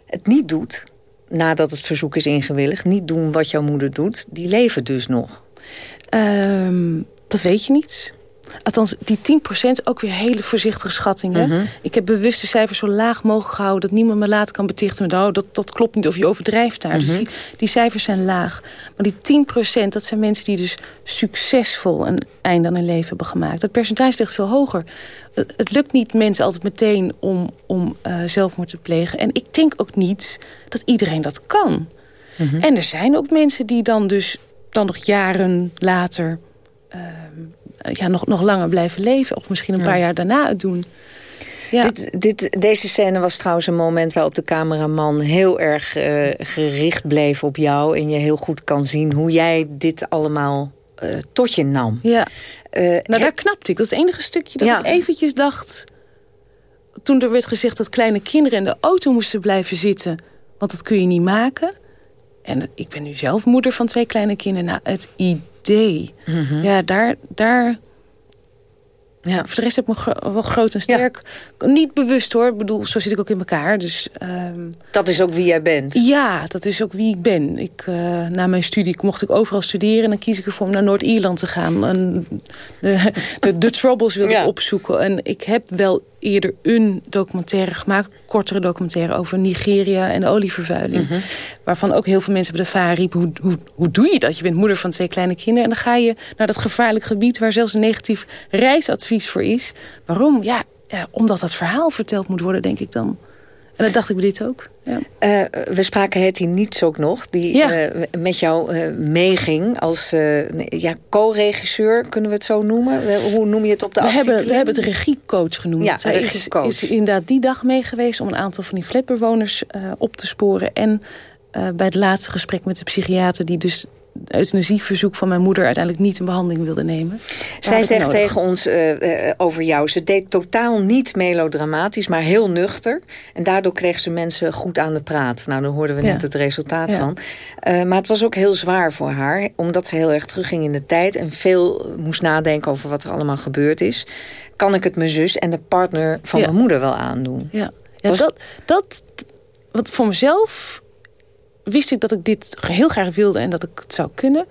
het niet doet... nadat het verzoek is ingewilligd... niet doen wat jouw moeder doet, die leven dus nog. Ehm, dat weet je niet. Althans, die 10% ook weer hele voorzichtige schattingen. Mhm. Ik heb bewust de cijfers zo laag mogelijk gehouden... dat niemand me later kan betichten met... oh, dat, dat klopt niet of je overdrijft daar. Dus Mhm. die, die cijfers zijn laag. Maar die 10%, dat zijn mensen die dus succesvol... een einde aan hun leven hebben gemaakt. Dat percentage ligt veel hoger. Het, het lukt niet mensen altijd meteen om, om eh, zelfmoord te plegen. En ik denk ook niet dat iedereen dat kan. En er zijn ook mensen die dan dus dan nog jaren later... ehm, ja, nog, nog langer blijven leven. Of misschien een Ja. paar jaar daarna het doen. Ja. Dit, dit, deze scène was trouwens een moment waarop de cameraman heel erg eh, gericht bleef op jou. En je heel goed kan zien hoe jij dit allemaal eh, tot je nam. Ja. Eh, nou, daar knapte ik. Dat is het enige stukje dat Ja. ik eventjes dacht... toen er werd gezegd dat kleine kinderen in de auto moesten blijven zitten... want dat kun je niet maken. En ik ben nu zelf moeder van twee kleine kinderen. Nou, het idee. Mhm. Ja, daar... daar Ja. Voor de rest heb ik me wel groot en sterk. Niet bewust hoor. Ik bedoel, zo zit ik ook in elkaar. Dus, ehm, Dat is ook wie jij bent. Ja, dat is ook wie ik ben. Ik, eh, na mijn studie mocht ik overal studeren. En dan kies ik ervoor om naar Noord-Ierland te gaan. En de, de, de Troubles wilde ik opzoeken. En ik heb wel eerder een documentaire gemaakt. Kortere documentaire over Nigeria en de olievervuiling. Mhm. Waarvan ook heel veel mensen bij de VARA riepen... Hoe, hoe, hoe doe je dat? Je bent moeder van twee kleine kinderen. En dan ga je naar dat gevaarlijk gebied... waar zelfs een negatief reisadvies voor is. Waarom? Ja, ja omdat dat verhaal verteld moet worden, denk ik dan. En dat dacht ik bij dit ook. Ja. Eh, we spraken Hetty Niets ook nog, die Ja. eh, met jou eh, meeging als ja, co-regisseur, kunnen we het zo noemen? Hoe noem je het op de We hebben, we hebben het regiecoach genoemd. Ja, Zij is, regiecoach. is inderdaad die dag mee geweest om een aantal van die flatbewoners op te sporen. En bij het laatste gesprek met de psychiater die dus het euthanasieverzoek van mijn moeder uiteindelijk niet in behandeling wilde nemen. Zij zegt tegen ons eh, eh, over jou... ze deed totaal niet melodramatisch, maar heel nuchter. En daardoor kreeg ze mensen goed aan de praat. Nou, daar hoorden we Ja. net het resultaat Ja. van. Eh, maar het was ook heel zwaar voor haar... omdat ze heel erg terugging in de tijd... en veel moest nadenken over wat er allemaal gebeurd is. Kan ik het mijn zus en de partner van Ja. mijn moeder wel aandoen? Ja, ja Was- dat, dat, wat voor mezelf wist ik dat ik dit heel graag wilde en dat ik het zou kunnen.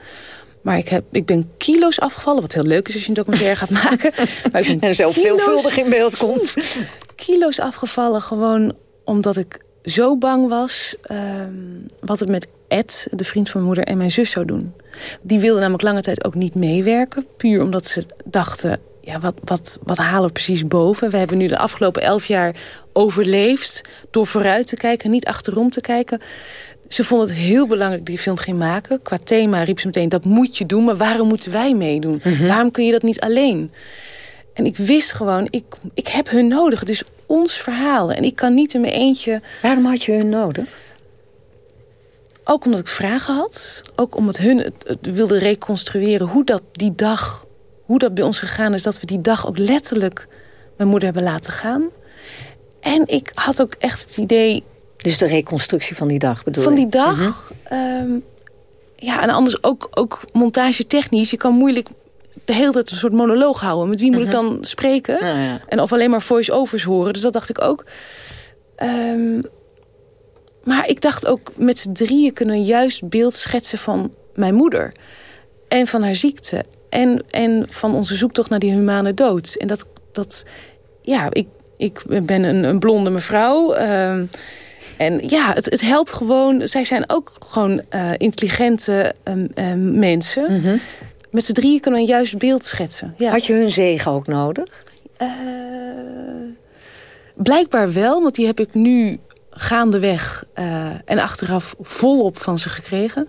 Maar ik, heb, ik ben kilo's afgevallen, wat heel leuk is als je een documentaire gaat [laughs] maken. Maar ik ben En zo kilo's- veelvuldig in beeld komt. [laughs] Kilo's afgevallen gewoon omdat ik zo bang was ehm, wat het met Ed, de vriend van mijn moeder, en mijn zus zou doen. Die wilden namelijk lange tijd ook niet meewerken. Puur omdat ze dachten, ja, wat, wat, wat halen we precies boven? We hebben nu de afgelopen elf jaar overleefd door vooruit te kijken, niet achterom te kijken. Ze vond het heel belangrijk dat die film ging maken. Qua thema riep ze meteen, dat moet je doen, maar waarom moeten wij meedoen? Mhm. Waarom kun je dat niet alleen? En ik wist gewoon, ik, ik heb hun nodig. Het is ons verhaal. En ik kan niet in mijn eentje... Waarom had je hun nodig? Ook omdat ik vragen had. Ook omdat hun het, het wilden reconstrueren hoe dat die dag... hoe dat bij ons gegaan is. Dat we die dag ook letterlijk mijn moeder hebben laten gaan. En ik had ook echt het idee... Dus de reconstructie van die dag bedoel Van die dag. ehm, ja, en anders ook, ook montagetechnisch. Je kan moeilijk de hele tijd een soort monoloog houden. Met wie moet ik Mhm. dan spreken? Ja. En of alleen maar voice-overs horen. Dus dat dacht ik ook. Ehm, maar ik dacht ook, met z'n drieën kunnen we juist beeld schetsen van mijn moeder. En van haar ziekte. En, en van onze zoektocht naar die humane dood. En dat, dat ja, ik, ik ben een, een blonde mevrouw. ehm, en ja, het, het helpt gewoon. Zij zijn ook gewoon eh, intelligente ehm, ehm, mensen. Met z'n drieën kunnen een juist beeld schetsen. Ja. Had je hun zegen ook nodig? Eh, blijkbaar wel, want die heb ik nu gaandeweg eh, en achteraf volop van ze gekregen.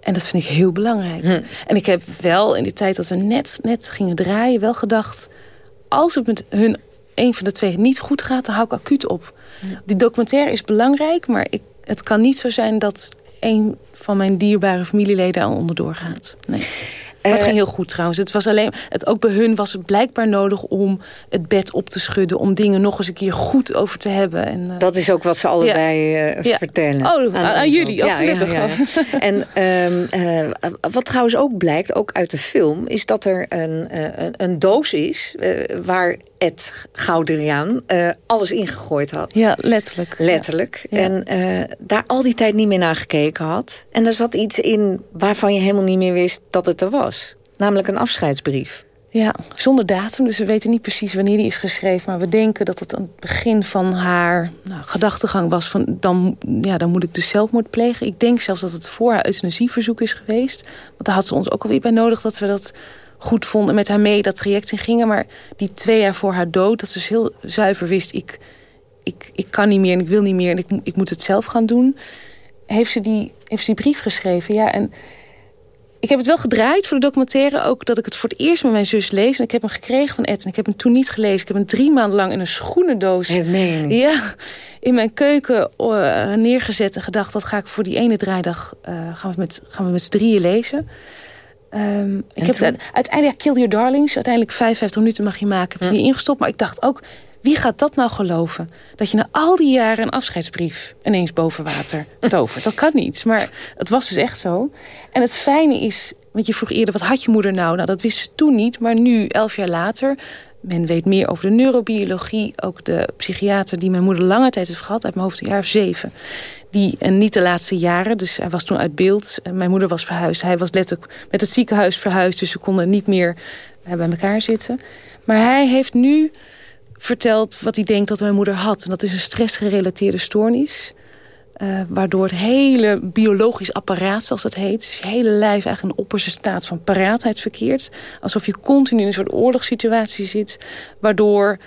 En dat vind ik heel belangrijk. Hm. En ik heb wel in de tijd dat we net, net gingen draaien... wel gedacht, als het met hun een van de twee niet goed gaat... dan hou ik acuut op. Die documentaire is belangrijk, maar ik, het kan niet zo zijn... dat een van mijn dierbare familieleden er onderdoor gaat. Nee. Het Eh, ging heel goed trouwens. Het was alleen, het, ook bij hun was het blijkbaar nodig om het bed op te schudden. Om dingen nog eens een keer goed over te hebben. En, eh, Dat is ook wat ze allebei eh, Ja. vertellen. Oh, aan- aan ons jullie. ook. Oh, gelukkig. [laughs] En ehm, eh, wat trouwens ook blijkt, ook uit de film... is dat er een, een, een doos is waar Ed Gouderiaan alles ingegooid had. Ja, letterlijk. Letterlijk. En daar al die tijd niet meer naar gekeken had. En daar zat iets in waarvan je helemaal niet meer wist dat het er was. Namelijk een afscheidsbrief. Ja, zonder datum. Dus we weten niet precies wanneer die is geschreven. Maar we denken dat het aan het begin van haar nou, gedachtegang was... van dan, ja, dan moet ik dus zelfmoord plegen. Ik denk zelfs dat het voor haar euthanasieverzoek is geweest. Want daar had ze ons ook alweer bij nodig dat we dat goed vonden. En met haar mee dat traject in gingen. Maar die twee jaar voor haar dood, dat ze dus heel zuiver wist... ik, ik, ik kan niet meer en ik wil niet meer en ik, ik moet het zelf gaan doen... heeft ze die, heeft ze die brief geschreven. Ja, en ik heb het wel gedraaid voor de documentaire. Ook dat ik het voor het eerst met mijn zus lees. En ik heb hem gekregen van Ed. En ik heb hem toen niet gelezen. Ik heb hem drie maanden lang in een schoenendoos... Ja, in mijn keuken eh, neergezet. En gedacht, dat ga ik voor die ene draaidag... eh, gaan we met, gaan we met z'n drieën lezen. Ehm, ik heb het, uit- uiteindelijk, Kill Your Darlings. Uiteindelijk 55 minuten mag je maken. Ik heb het Hm. niet ingestopt. Maar ik dacht ook, wie gaat dat nou geloven? Dat je na al die jaren een afscheidsbrief ineens boven water [laughs] tovert. Dat kan niet. Maar het was dus echt zo. En het fijne is, want je vroeg eerder, wat had je moeder nou? Nou, dat wist ze toen niet. Maar nu, elf jaar later, men weet meer over de neurobiologie. Ook de psychiater die mijn moeder lange tijd heeft gehad, uit mijn hoofd een jaar of zeven. Die, en niet de laatste jaren, dus hij was toen uit beeld. Mijn moeder was verhuisd. Hij was letterlijk met het ziekenhuis verhuisd. Dus ze konden niet meer eh, bij elkaar zitten. Maar hij heeft nu verteld wat hij denkt dat mijn moeder had. En dat is een stressgerelateerde stoornis. Eh, waardoor het hele biologisch apparaat, zoals dat heet... dus je hele lijf eigenlijk in opperste staat van paraatheid verkeert. Alsof je continu in een soort oorlogssituatie zit. Waardoor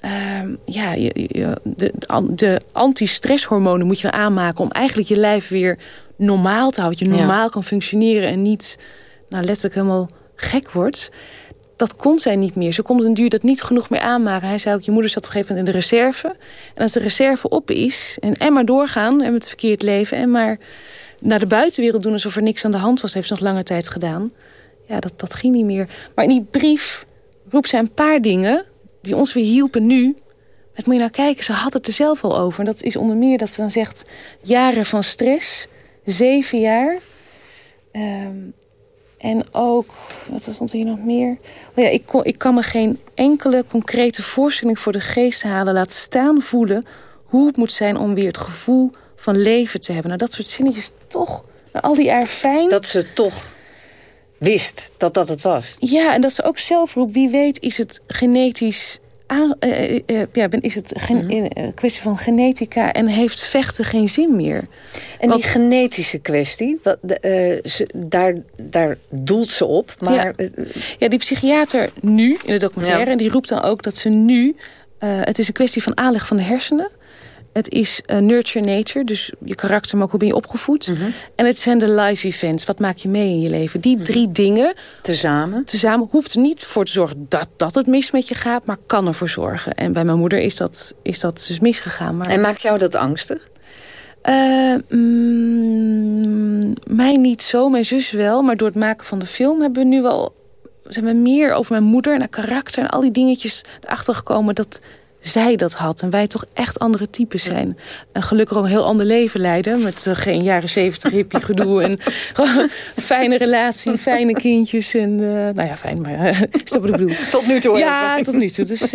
ehm, ja, je, je- de, de anti-stresshormonen moet je aanmaken... om eigenlijk je lijf weer normaal te houden. Dat je Ja. normaal kan functioneren en niet nou, letterlijk helemaal gek wordt dat kon zij niet meer. Ze kon een duur dat niet genoeg meer aanmaken. Hij zei ook, je moeder zat op een gegeven moment in de reserve. En als de reserve op is, en, en maar doorgaan... en met verkeerd leven, en maar naar de buitenwereld doen... alsof er niks aan de hand was, heeft ze nog lange tijd gedaan. Ja, dat, dat ging niet meer. Maar in die brief roept zij een paar dingen... die ons weer hielpen nu. Het moet je nou kijken, ze had het er zelf al over. En dat is onder meer dat ze dan zegt... jaren van stress, zeven jaar... Ehm, en ook, wat stond hier nog meer? Oh ja, ik, kon, ik kan me geen enkele concrete voorstelling voor de geest halen. Laat staan voelen hoe het moet zijn om weer het gevoel van leven te hebben. Nou, dat soort zinnetjes toch, na al die jaren fijn. Dat ze toch wist dat dat het was. Ja, en dat ze ook zelf roept, wie weet is het genetisch... aan- ja, ben- is het gen- Mhm. een kwestie van genetica en heeft vechten geen zin meer. En die genetische kwestie, wat, ze, daar, daar doelt ze op. Maar Ja. Ja, die psychiater nu in de documentaire... Ja. en die roept dan ook dat ze nu... het is een kwestie van aanleg van de hersenen. Het is uh, nurture nature, dus je karakter, maar ook hoe ben je opgevoed. Mhm. En het zijn de live events. Wat maak je mee in je leven? Die drie mhm. dingen... Tezamen? Tezamen hoeft er niet voor te zorgen dat, dat het mis met je gaat... maar kan ervoor zorgen. En bij mijn moeder is dat, is dat dus misgegaan. Maar... En maakt jou dat angstig? Uh, mm, mij niet zo, mijn zus wel. Maar door het maken van de film hebben we nu wel zijn we meer over mijn moeder en haar karakter... en al die dingetjes erachter gekomen dat zij dat had. En wij toch echt andere types zijn. En gelukkig ook een heel ander leven leiden. Met uh, geen jaren zeventig hippie gedoe. en [laughs] een fijne relatie, fijne kindjes. En, uh, nou ja, fijn, maar uh, is dat wat ik bedoel. Tot nu toe Ja, tot nu toe. Dus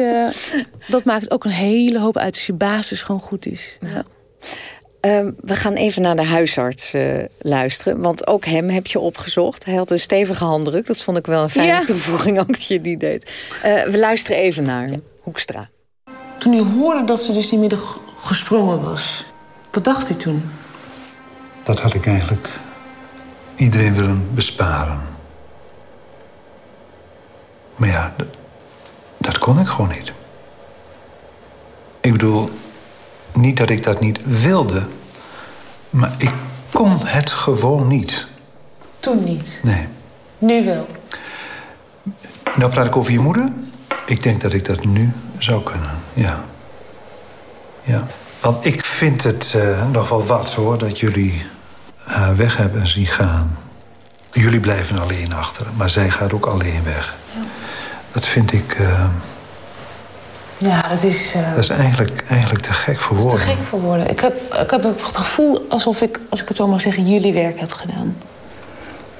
dat maakt ook een hele hoop uit als je basis gewoon goed is. Ja. Ehm, we gaan even naar de huisarts uh, luisteren. Want ook hem heb je opgezocht. Hij had een stevige handdruk. Dat vond ik wel een fijne toevoeging ook dat je die deed. Uh, we luisteren even naar Hoekstra. Toen u hoorde dat ze dus niet meer gesprongen was... wat dacht u toen? Dat had ik eigenlijk iedereen willen besparen. Maar ja, dat kon ik gewoon niet. Ik bedoel, niet dat ik dat niet wilde, maar ik kon het gewoon niet. Toen niet? Nee. Nu wel? Nou praat ik over je moeder. Ik denk dat ik dat nu zou kunnen, ja. Ja. Want ik vind het uh, nog wel wat, hoor, dat jullie haar weg hebben zien gaan. Jullie blijven alleen achter, maar zij gaat ook alleen weg. Ja. Dat vind ik... Uh, ja, dat is... Uh, dat is eigenlijk, eigenlijk te gek voor woorden. te gek voor woorden. Ik heb, ik heb het gevoel alsof ik, als ik het zo mag zeggen, jullie werk heb gedaan.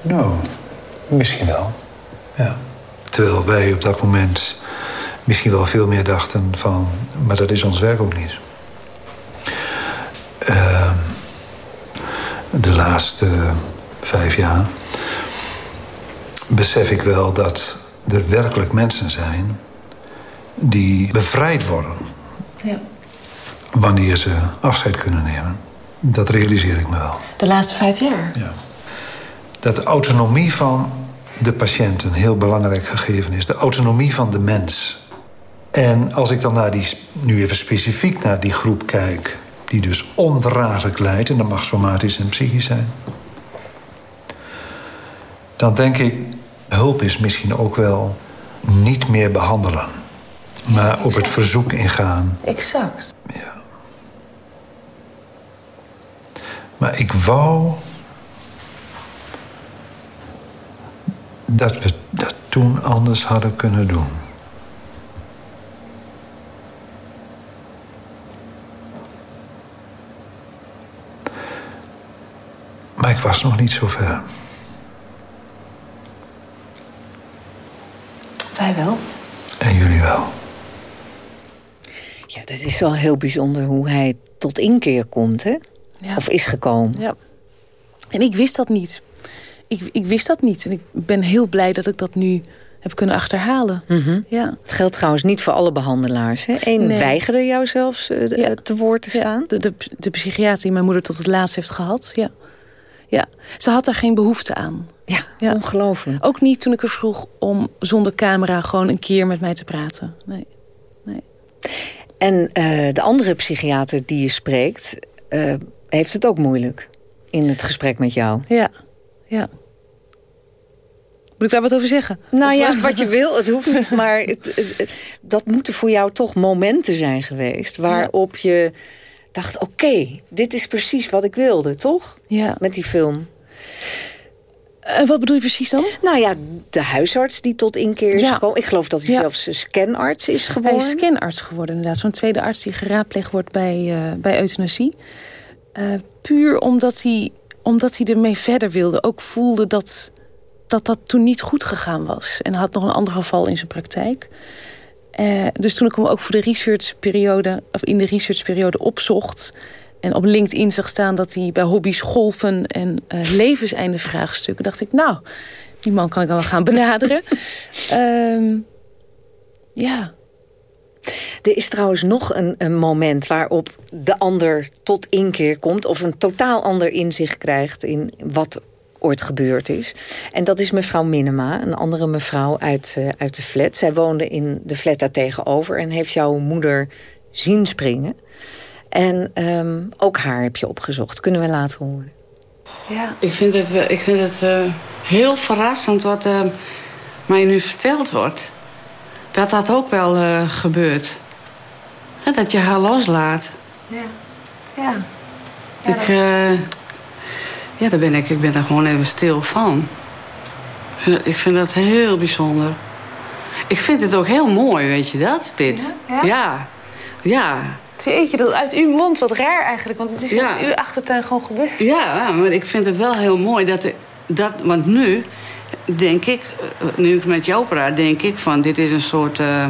Nou, misschien wel. Ja. Terwijl wij op dat moment misschien wel veel meer dachten van... maar dat is ons werk ook niet. Uh, de laatste vijf jaar besef ik wel dat er werkelijk mensen zijn die bevrijd worden. Ja. Wanneer ze afscheid kunnen nemen. Dat realiseer ik me wel. De laatste vijf jaar? Ja. Dat de autonomie van de patiënt een heel belangrijk gegeven is. De autonomie van de mens. En als ik dan naar die, nu even specifiek naar die groep kijk... die dus ondraaglijk lijdt, en dat mag somatisch en psychisch zijn... dan denk ik, hulp is misschien ook wel niet meer behandelen maar op het verzoek ingaan. Exact. Ja. Maar ik wou dat we dat toen anders hadden kunnen doen. Maar ik was nog niet zo ver. Wij wel. En jullie wel. Ja, dat is wel heel bijzonder hoe hij tot inkeer komt, hè? Ja. Of is gekomen. Ja. En ik wist dat niet. Ik, ik wist dat niet. En ik ben heel blij dat ik dat nu heb kunnen achterhalen. Mm ja. Het geldt trouwens niet voor alle behandelaars. Eén nee. weigerde jou zelfs uh, te woord te staan. De, de, de, psychiater die mijn moeder tot het laatst heeft gehad. Ja. Ja. Ze had daar geen behoefte aan. Ja, ja, ongelooflijk. Ook niet toen ik er vroeg om zonder camera gewoon een keer met mij te praten. Nee. nee. En uh, de andere psychiater die je spreekt... Uh, heeft het ook moeilijk in het gesprek met jou. Ja, ja. Moet ik daar wat over zeggen? Nou of, ja, wat je wil, het hoeft niet. [laughs] Maar het, dat moeten voor jou toch momenten zijn geweest... waarop ja. je dacht, oké, dit is precies wat ik wilde, toch? Ja. Met die film. En wat bedoel je precies dan? Nou ja, de huisarts die tot inkeer is gekomen. Ik geloof dat hij ja. zelfs scanarts is geworden. Hij is scanarts geworden, inderdaad. Zo'n tweede arts die geraadpleegd wordt bij, uh, bij euthanasie. Uh, puur omdat hij, omdat hij ermee verder wilde. Ook voelde dat, dat dat toen niet goed gegaan was. En had nog een ander geval in zijn praktijk. Uh, dus toen ik hem ook voor de researchperiode, of in de researchperiode opzocht en op LinkedIn zag staan dat hij bij hobby's golfen en uh, levenseinde vraagstukken. dacht ik, nou, die man kan ik wel gaan benaderen. um, [laughs] ja. Er is trouwens nog een, een, moment waarop de ander tot inkeer komt... of een totaal ander inzicht krijgt in wat ooit gebeurd is. En dat is mevrouw Minema, een andere mevrouw uit, uh, uit de flat. Zij woonde in de flat daar tegenover en heeft jouw moeder zien springen. En ehm, ook haar heb je opgezocht. Kunnen we laten horen. Ja, ik vind het, ik vind uh, heel verrassend wat uh, mij nu verteld wordt. Dat dat ook wel uh, gebeurt. Ja, dat je haar loslaat. Ja. Ja. ik, ja, daar ben ik, ik ben er gewoon even stil van. Ik vind, ik vind dat heel bijzonder. Ik vind het ook heel mooi, weet je dat, dit? Ja? Ja. ja. Jeetje, dat uit uw mond wat raar eigenlijk. Want het is in uw achtertuin gewoon gebeurd. Ja, maar ik vind het wel heel mooi dat... dat want nu denk ik, nu ik met jou praat... denk ik van, dit is een soort... Uh,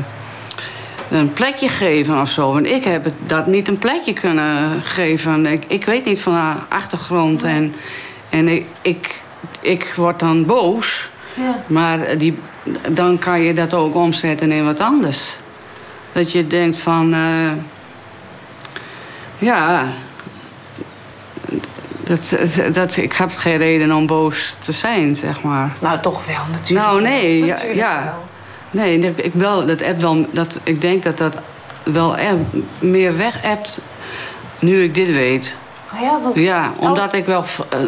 een plekje geven of zo. Want ik heb het, dat niet een plekje kunnen geven. Ik, ik weet niet van haar achtergrond. En, en ik, ik, ik word dan boos. Ja. Maar die, dan kan je dat ook omzetten in wat anders. Dat je denkt van... Uh, ja... Dat, dat, ik heb geen reden om boos te zijn, zeg maar. Nou, toch wel, natuurlijk. Nou, nee, ja. Natuurlijk ja. wel. Nee, ik, wel, dat app wel, dat, ik denk dat dat wel er, meer weg hebt nu ik dit weet. Oh ja, wat... ja, omdat ik wel...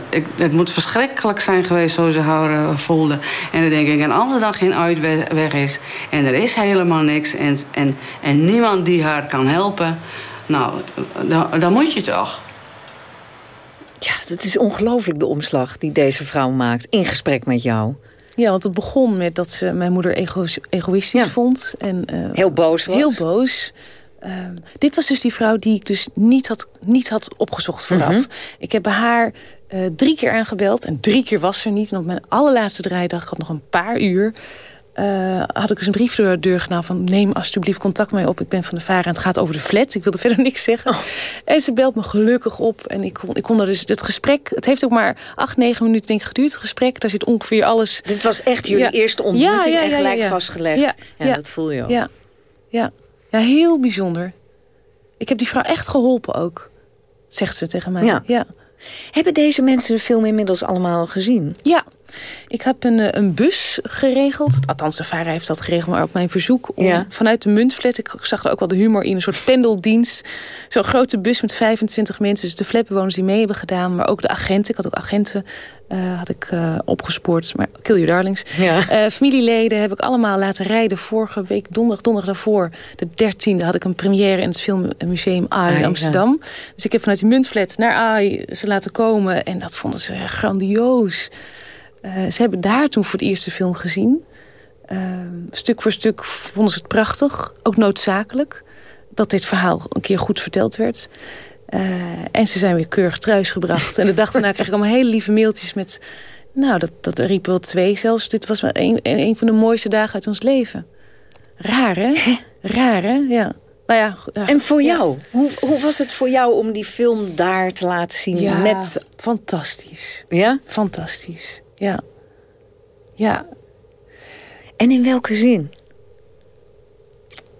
Ik, het moet verschrikkelijk zijn geweest zo ze haar uh, voelde. En dan denk ik, en als er dan geen uitweg is... en er is helemaal niks... en, en, en niemand die haar kan helpen... nou, dan, dan moet je toch. Ja, het is ongelooflijk de omslag die deze vrouw maakt... in gesprek met jou. Ja, want het begon met dat ze mijn moeder ego egoïstisch ja. vond. En, uh, heel boos was. Heel boos. Uh, dit was dus die vrouw die ik dus niet had, niet had opgezocht vooraf. Mm -hmm. Ik heb bij haar uh, drie keer aangebeld. En drie keer was ze niet. En op mijn allerlaatste draaidag, ik had nog een paar uur... Uh, had ik dus een brief door de deur gedaan van... neem alsjeblieft contact met mij op. Ik ben van de VARA en het gaat over de flat. Ik wilde [laughs] verder niks zeggen. Oh. En ze belt me gelukkig op. En ik kon, ik kon er dus het gesprek... Het heeft ook maar acht, negen minuten denk ik, geduurd, het gesprek. Daar zit ongeveer alles... Dit was echt jullie ja. eerste ontmoeting ja, ja, en gelijk vastgelegd. Ja, dat voel je ook. Ja. Ja. ja, heel bijzonder. Ik heb die vrouw echt geholpen ook. Zegt ze tegen mij. Ja. ja. Hebben deze mensen de film inmiddels allemaal gezien? Ja. Ik heb een, een bus geregeld. Althans, de VARA heeft dat geregeld, maar ook mijn verzoek. Om ja. vanuit de muntflat, ik zag er ook wel de humor in... een soort pendeldienst. Zo'n grote bus met 25 mensen. Dus de flatbewoners die mee hebben gedaan. Maar ook de agenten. Ik had ook agenten uh, had ik, uh, opgespoord. Maar kill your darlings. Ja. Uh, familieleden heb ik allemaal laten rijden. Vorige week, donderdag, donderdag daarvoor... de 13e had ik een première in het filmmuseum AI in Amsterdam. Ja. Dus ik heb vanuit die muntflat naar AI ze laten komen. En dat vonden ze grandioos. Uh, ze hebben daar toen voor het eerste film gezien. Uh, stuk voor stuk vonden ze het prachtig. Ook noodzakelijk. Dat dit verhaal een keer goed verteld werd. Uh, en ze zijn weer keurig thuisgebracht. en de dag daarna kreeg ik allemaal hele lieve mailtjes met... Nou, dat, dat riep wel twee zelfs. Dit was een, een van de mooiste dagen uit ons leven. Raar, hè? Raar, hè? Ja. Nou ja, en voor jou? Hoe, hoe was het voor jou om die film daar te laten zien? Ja, met... fantastisch. Ja? Fantastisch. Ja. Ja. En in welke zin?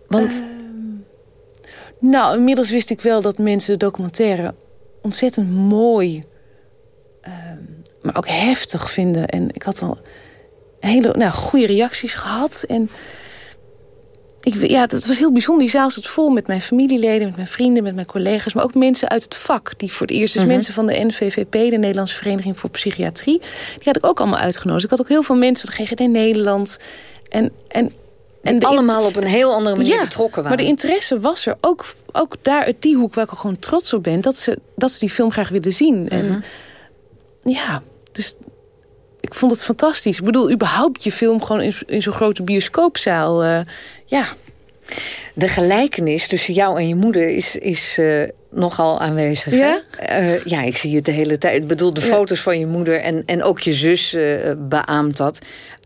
Want... Uh, nou, inmiddels wist ik wel dat mensen de documentaire ontzettend mooi... Uh, maar ook heftig vinden. En ik had al hele nou, goede reacties gehad. En ik, ja, het was heel bijzonder. Die zaal zat vol met mijn familieleden, met mijn vrienden, met mijn collega's. Maar ook mensen uit het vak. Die voor het eerst, dus mm -hmm. mensen van de NVVP, de Nederlandse Vereniging voor Psychiatrie. Die had ik ook allemaal uitgenodigd. Ik had ook heel veel mensen van de GGD Nederland. En, en, en allemaal op een heel andere manier ja, betrokken waren. Maar de interesse was er ook, ook daar uit die hoek waar ik ook gewoon trots op ben. Dat ze, dat ze die film graag willen zien. Mm -hmm. En ja, dus ik vond het fantastisch. Ik bedoel, überhaupt je film gewoon in, in zo'n grote bioscoopzaal. Uh, ja. De gelijkenis tussen jou en je moeder is, is uh, nogal aanwezig. Ja? Uh, ja, ik zie het de hele tijd. Ik bedoel, de ja. foto's van je moeder en, en ook je zus beaamt dat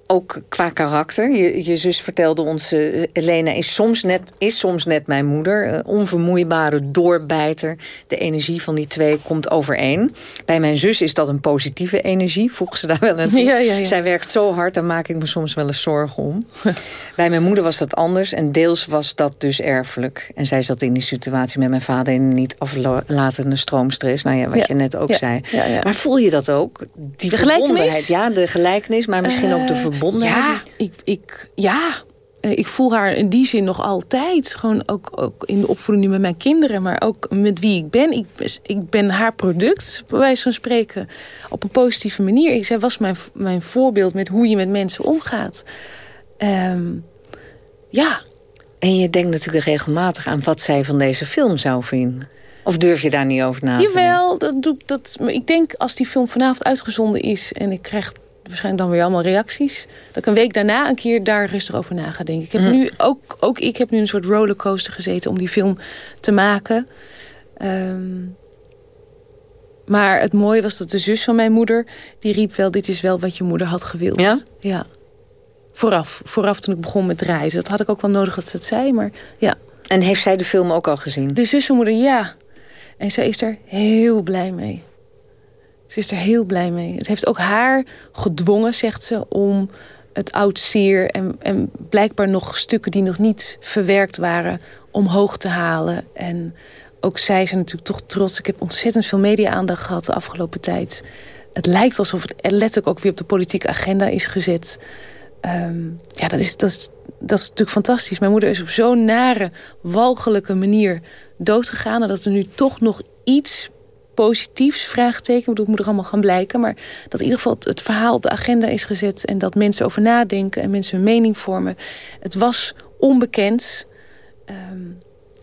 ook qua karakter. Je, je zus vertelde ons, uh, Elena is soms, net, is soms net mijn moeder. Uh, onvermoeibare doorbijter. De energie van die twee komt overeen. Bij mijn zus is dat een positieve energie, voegt ze daar wel aan toe. Ja, ja, ja. Zij werkt zo hard, daar maak ik me soms wel eens zorgen om. [laughs] Bij mijn moeder was dat anders en deels was dat dus erfelijk. En zij zat in die situatie met mijn vader in niet aflatende stroomstress. Nou ja, wat je net ook zei. Maar voel je dat ook? Die de verbondenheid, ja, de gelijkenis, maar misschien uh, ook de verbondenheid. Ja, ik, ik, ja, eh, ik voel haar in die zin nog altijd. Gewoon ook, ook in de opvoeding nu met mijn kinderen. Maar ook met wie ik ben. Ik, ik ben haar product, bij wijze van spreken. Op een positieve manier. Zij was mijn, mijn voorbeeld met hoe je met mensen omgaat. Ehm, ja. En je denkt natuurlijk regelmatig aan wat zij van deze film zou vinden. Of durf je daar niet over na te Jawel, dat doe ik. Dat, ik denk als die film vanavond uitgezonden is... en ik krijg waarschijnlijk dan weer allemaal reacties... dat ik een week daarna een keer daar rustig over na ga denken. Ik heb Mhm. nu ook, ook ik heb nu een soort rollercoaster gezeten om die film te maken. Ehm, maar het mooie was dat de zus van mijn moeder... die riep wel, dit is wel wat je moeder had gewild. Ja? Ja. Vooraf, vooraf toen ik begon met reizen. Dat had ik ook wel nodig dat ze het zei, maar ja. En heeft zij de film ook al gezien? De zus van moeder, ja. En zij is er heel blij mee. Ze is er heel blij mee. Het heeft ook haar gedwongen, zegt ze, om het oud zeer... En, en blijkbaar nog stukken die nog niet verwerkt waren... omhoog te halen. En ook zij zijn natuurlijk toch trots. Ik heb ontzettend veel media-aandacht gehad de afgelopen tijd. Het lijkt alsof het letterlijk ook weer op de politieke agenda is gezet. Ehm, ja, dat is, dat, is, dat is natuurlijk fantastisch. Mijn moeder is op zo'n nare, walgelijke manier doodgegaan... en dat er nu toch nog iets positiefs, vraagteken... ik bedoel, het moet er allemaal gaan blijken... maar dat in ieder geval het, het verhaal op de agenda is gezet... en dat mensen over nadenken en mensen hun mening vormen. Het was onbekend... Ehm,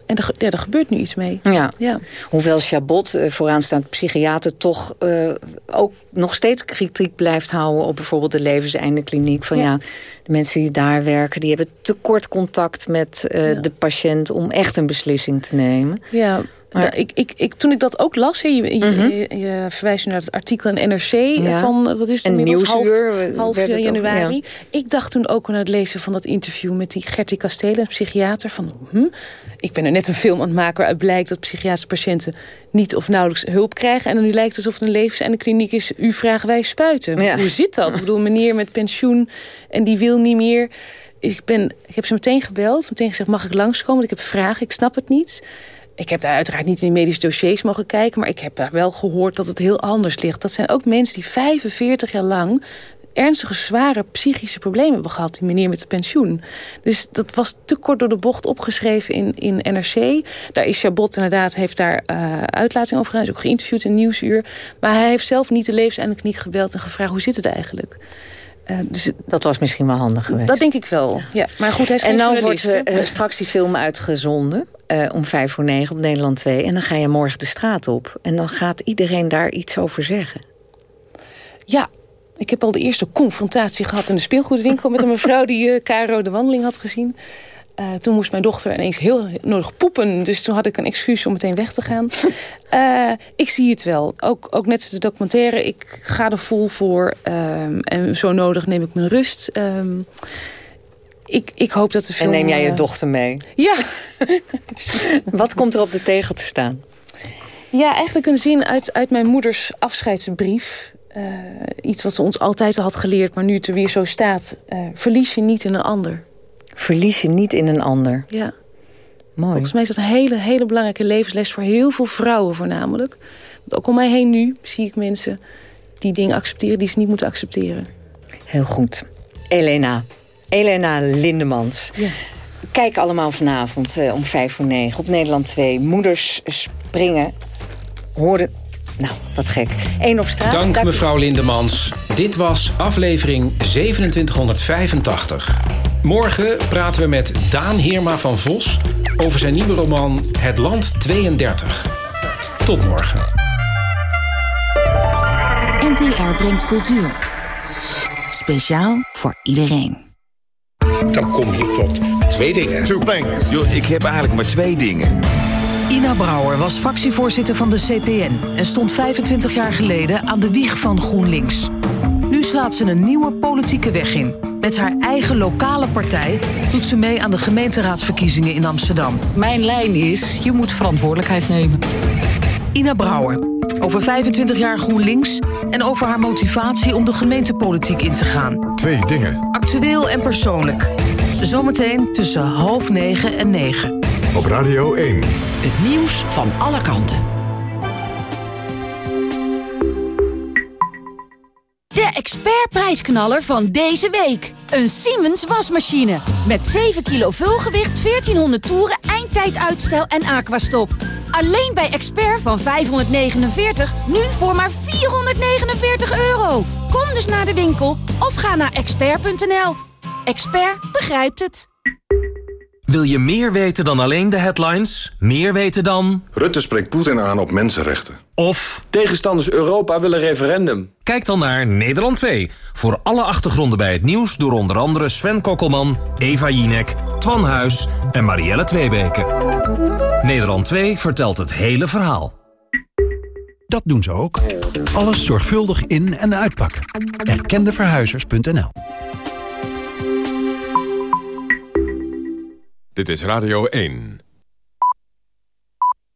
en er, ja, er gebeurt nu iets mee. Ja. Ja. Hoewel Chabot, eh, vooraanstaand psychiater, toch eh, ook nog steeds kritiek blijft houden op bijvoorbeeld de levenseindekliniek. Van ja. de mensen die daar werken, die hebben te kort contact met eh, de patiënt om echt een beslissing te nemen. Ja, Maar- ik, ik, ik, toen ik dat ook las, hè, je, je, Mhm. je, je verwijst naar het artikel in NRC Ja. van, eh, wat is het inmiddels, half, half ook, januari. Ik dacht toen ook aan het lezen van dat interview met die Gertie Kastelen, een psychiater, van hm, ik ben er net een film aan het maken waaruit blijkt dat psychiatrische patiënten niet of nauwelijks hulp krijgen. En nu lijkt het alsof het een levens- en de kliniek is, u vragen wij spuiten. Hoe zit dat? [laughs] Ik bedoel, een meneer met pensioen en die wil niet meer. Ik, ben, ik heb ze meteen gebeld, meteen gezegd, mag ik langskomen? Ik heb vragen, ik snap het niet. Ik heb daar uiteraard niet in medische dossiers mogen kijken... maar ik heb daar wel gehoord dat het heel anders ligt. Dat zijn ook mensen die 45 jaar lang ernstige, zware psychische problemen hebben gehad. Die meneer met de pensioen. Dus dat was te kort door de bocht opgeschreven in, in NRC. Daar is Chabot inderdaad, heeft daar eh uitlating over gedaan. Is ook geïnterviewd in Nieuwsuur. Maar hij heeft zelf niet de levenseindekliniek gebeld en gevraagd... hoe zit het eigenlijk? Eh, dus Dat was misschien wel handig geweest. dat denk ik wel. Ja. Maar goed, hij is En nou wordt hè? eh, straks die film uitgezonden eh, om vijf voor negen op Nederland 2. En dan ga je morgen de straat op. En dan gaat iedereen daar iets over zeggen. Ja, ik heb al de eerste confrontatie gehad in de speelgoedwinkel... met een mevrouw die eh Caro de wandeling had gezien. Eh, toen moest mijn dochter ineens heel nodig poepen. Dus toen had ik een excuus om meteen weg te gaan. [laughs] Eh, ik zie het wel. Ook, ook net als de documentaire. Ik ga er vol voor. ehm, en zo nodig neem ik mijn rust. Ehm, ik, ik hoop dat de film... en neem jij je eh, dochter mee. Ja. [laughs] Wat komt er op de tegel te staan? Ja, eigenlijk een zin uit, uit mijn moeders afscheidsbrief. Iets wat ze ons altijd al had geleerd, maar nu het er weer zo staat. Verlies je niet in een ander. Verlies je niet in een ander. Ja. Mooi. Volgens mij is dat een hele, hele belangrijke levensles voor heel veel vrouwen voornamelijk. Want ook om mij heen nu zie ik mensen die dingen accepteren die ze niet moeten accepteren. Heel goed. Elena. Elena Lindemans. Ja. Kijk allemaal vanavond eh, om vijf voor negen op Nederland 2. Moeders springen. Horen... Nou, wat gek. Eén op straat. Dank mevrouw Lindemans. Dit was aflevering 2785. Morgen praten we met Daan Heerma van Vos... over zijn nieuwe roman Het Land 32. Tot morgen. NTR brengt cultuur. Speciaal voor iedereen. Dan kom je tot twee dingen. Two things. Yo, ik heb eigenlijk maar twee dingen. Ina Brouwer was fractievoorzitter van de CPN... en stond 25 jaar geleden aan de wieg van GroenLinks. Nu slaat ze een nieuwe politieke weg in. Met haar eigen lokale partij doet ze mee aan de gemeenteraadsverkiezingen in Amsterdam. Mijn lijn is, je moet verantwoordelijkheid nemen. Ina Brouwer, over 25 jaar GroenLinks... en over haar motivatie om de gemeentepolitiek in te gaan. Twee dingen. Actueel en persoonlijk. Zometeen tussen half negen en negen. Op Radio 1. Het nieuws van alle kanten. Expertprijsknaller van deze week. Een Siemens wasmachine. Met 7 kilo vulgewicht, 1400 toeren, eindtijduitstel en aquastop. Alleen bij Expert van 549, nu voor maar 449 euro. Kom dus naar de winkel of ga naar expert.nl. Expert begrijpt het. Wil je meer weten dan alleen de headlines? Meer weten dan... Rutte spreekt Poetin aan op mensenrechten. Of... Tegenstanders Europa willen referendum. Kijk dan naar Nederland 2. Voor alle achtergronden bij het nieuws door onder andere Sven Kokkelman, Eva Jinek, Twan Huis en Marielle Tweebeke. Nederland 2 vertelt het hele verhaal. Dat doen ze ook. Alles zorgvuldig in- en uitpakken. Erkendeverhuizers.nl Dit is Radio 1.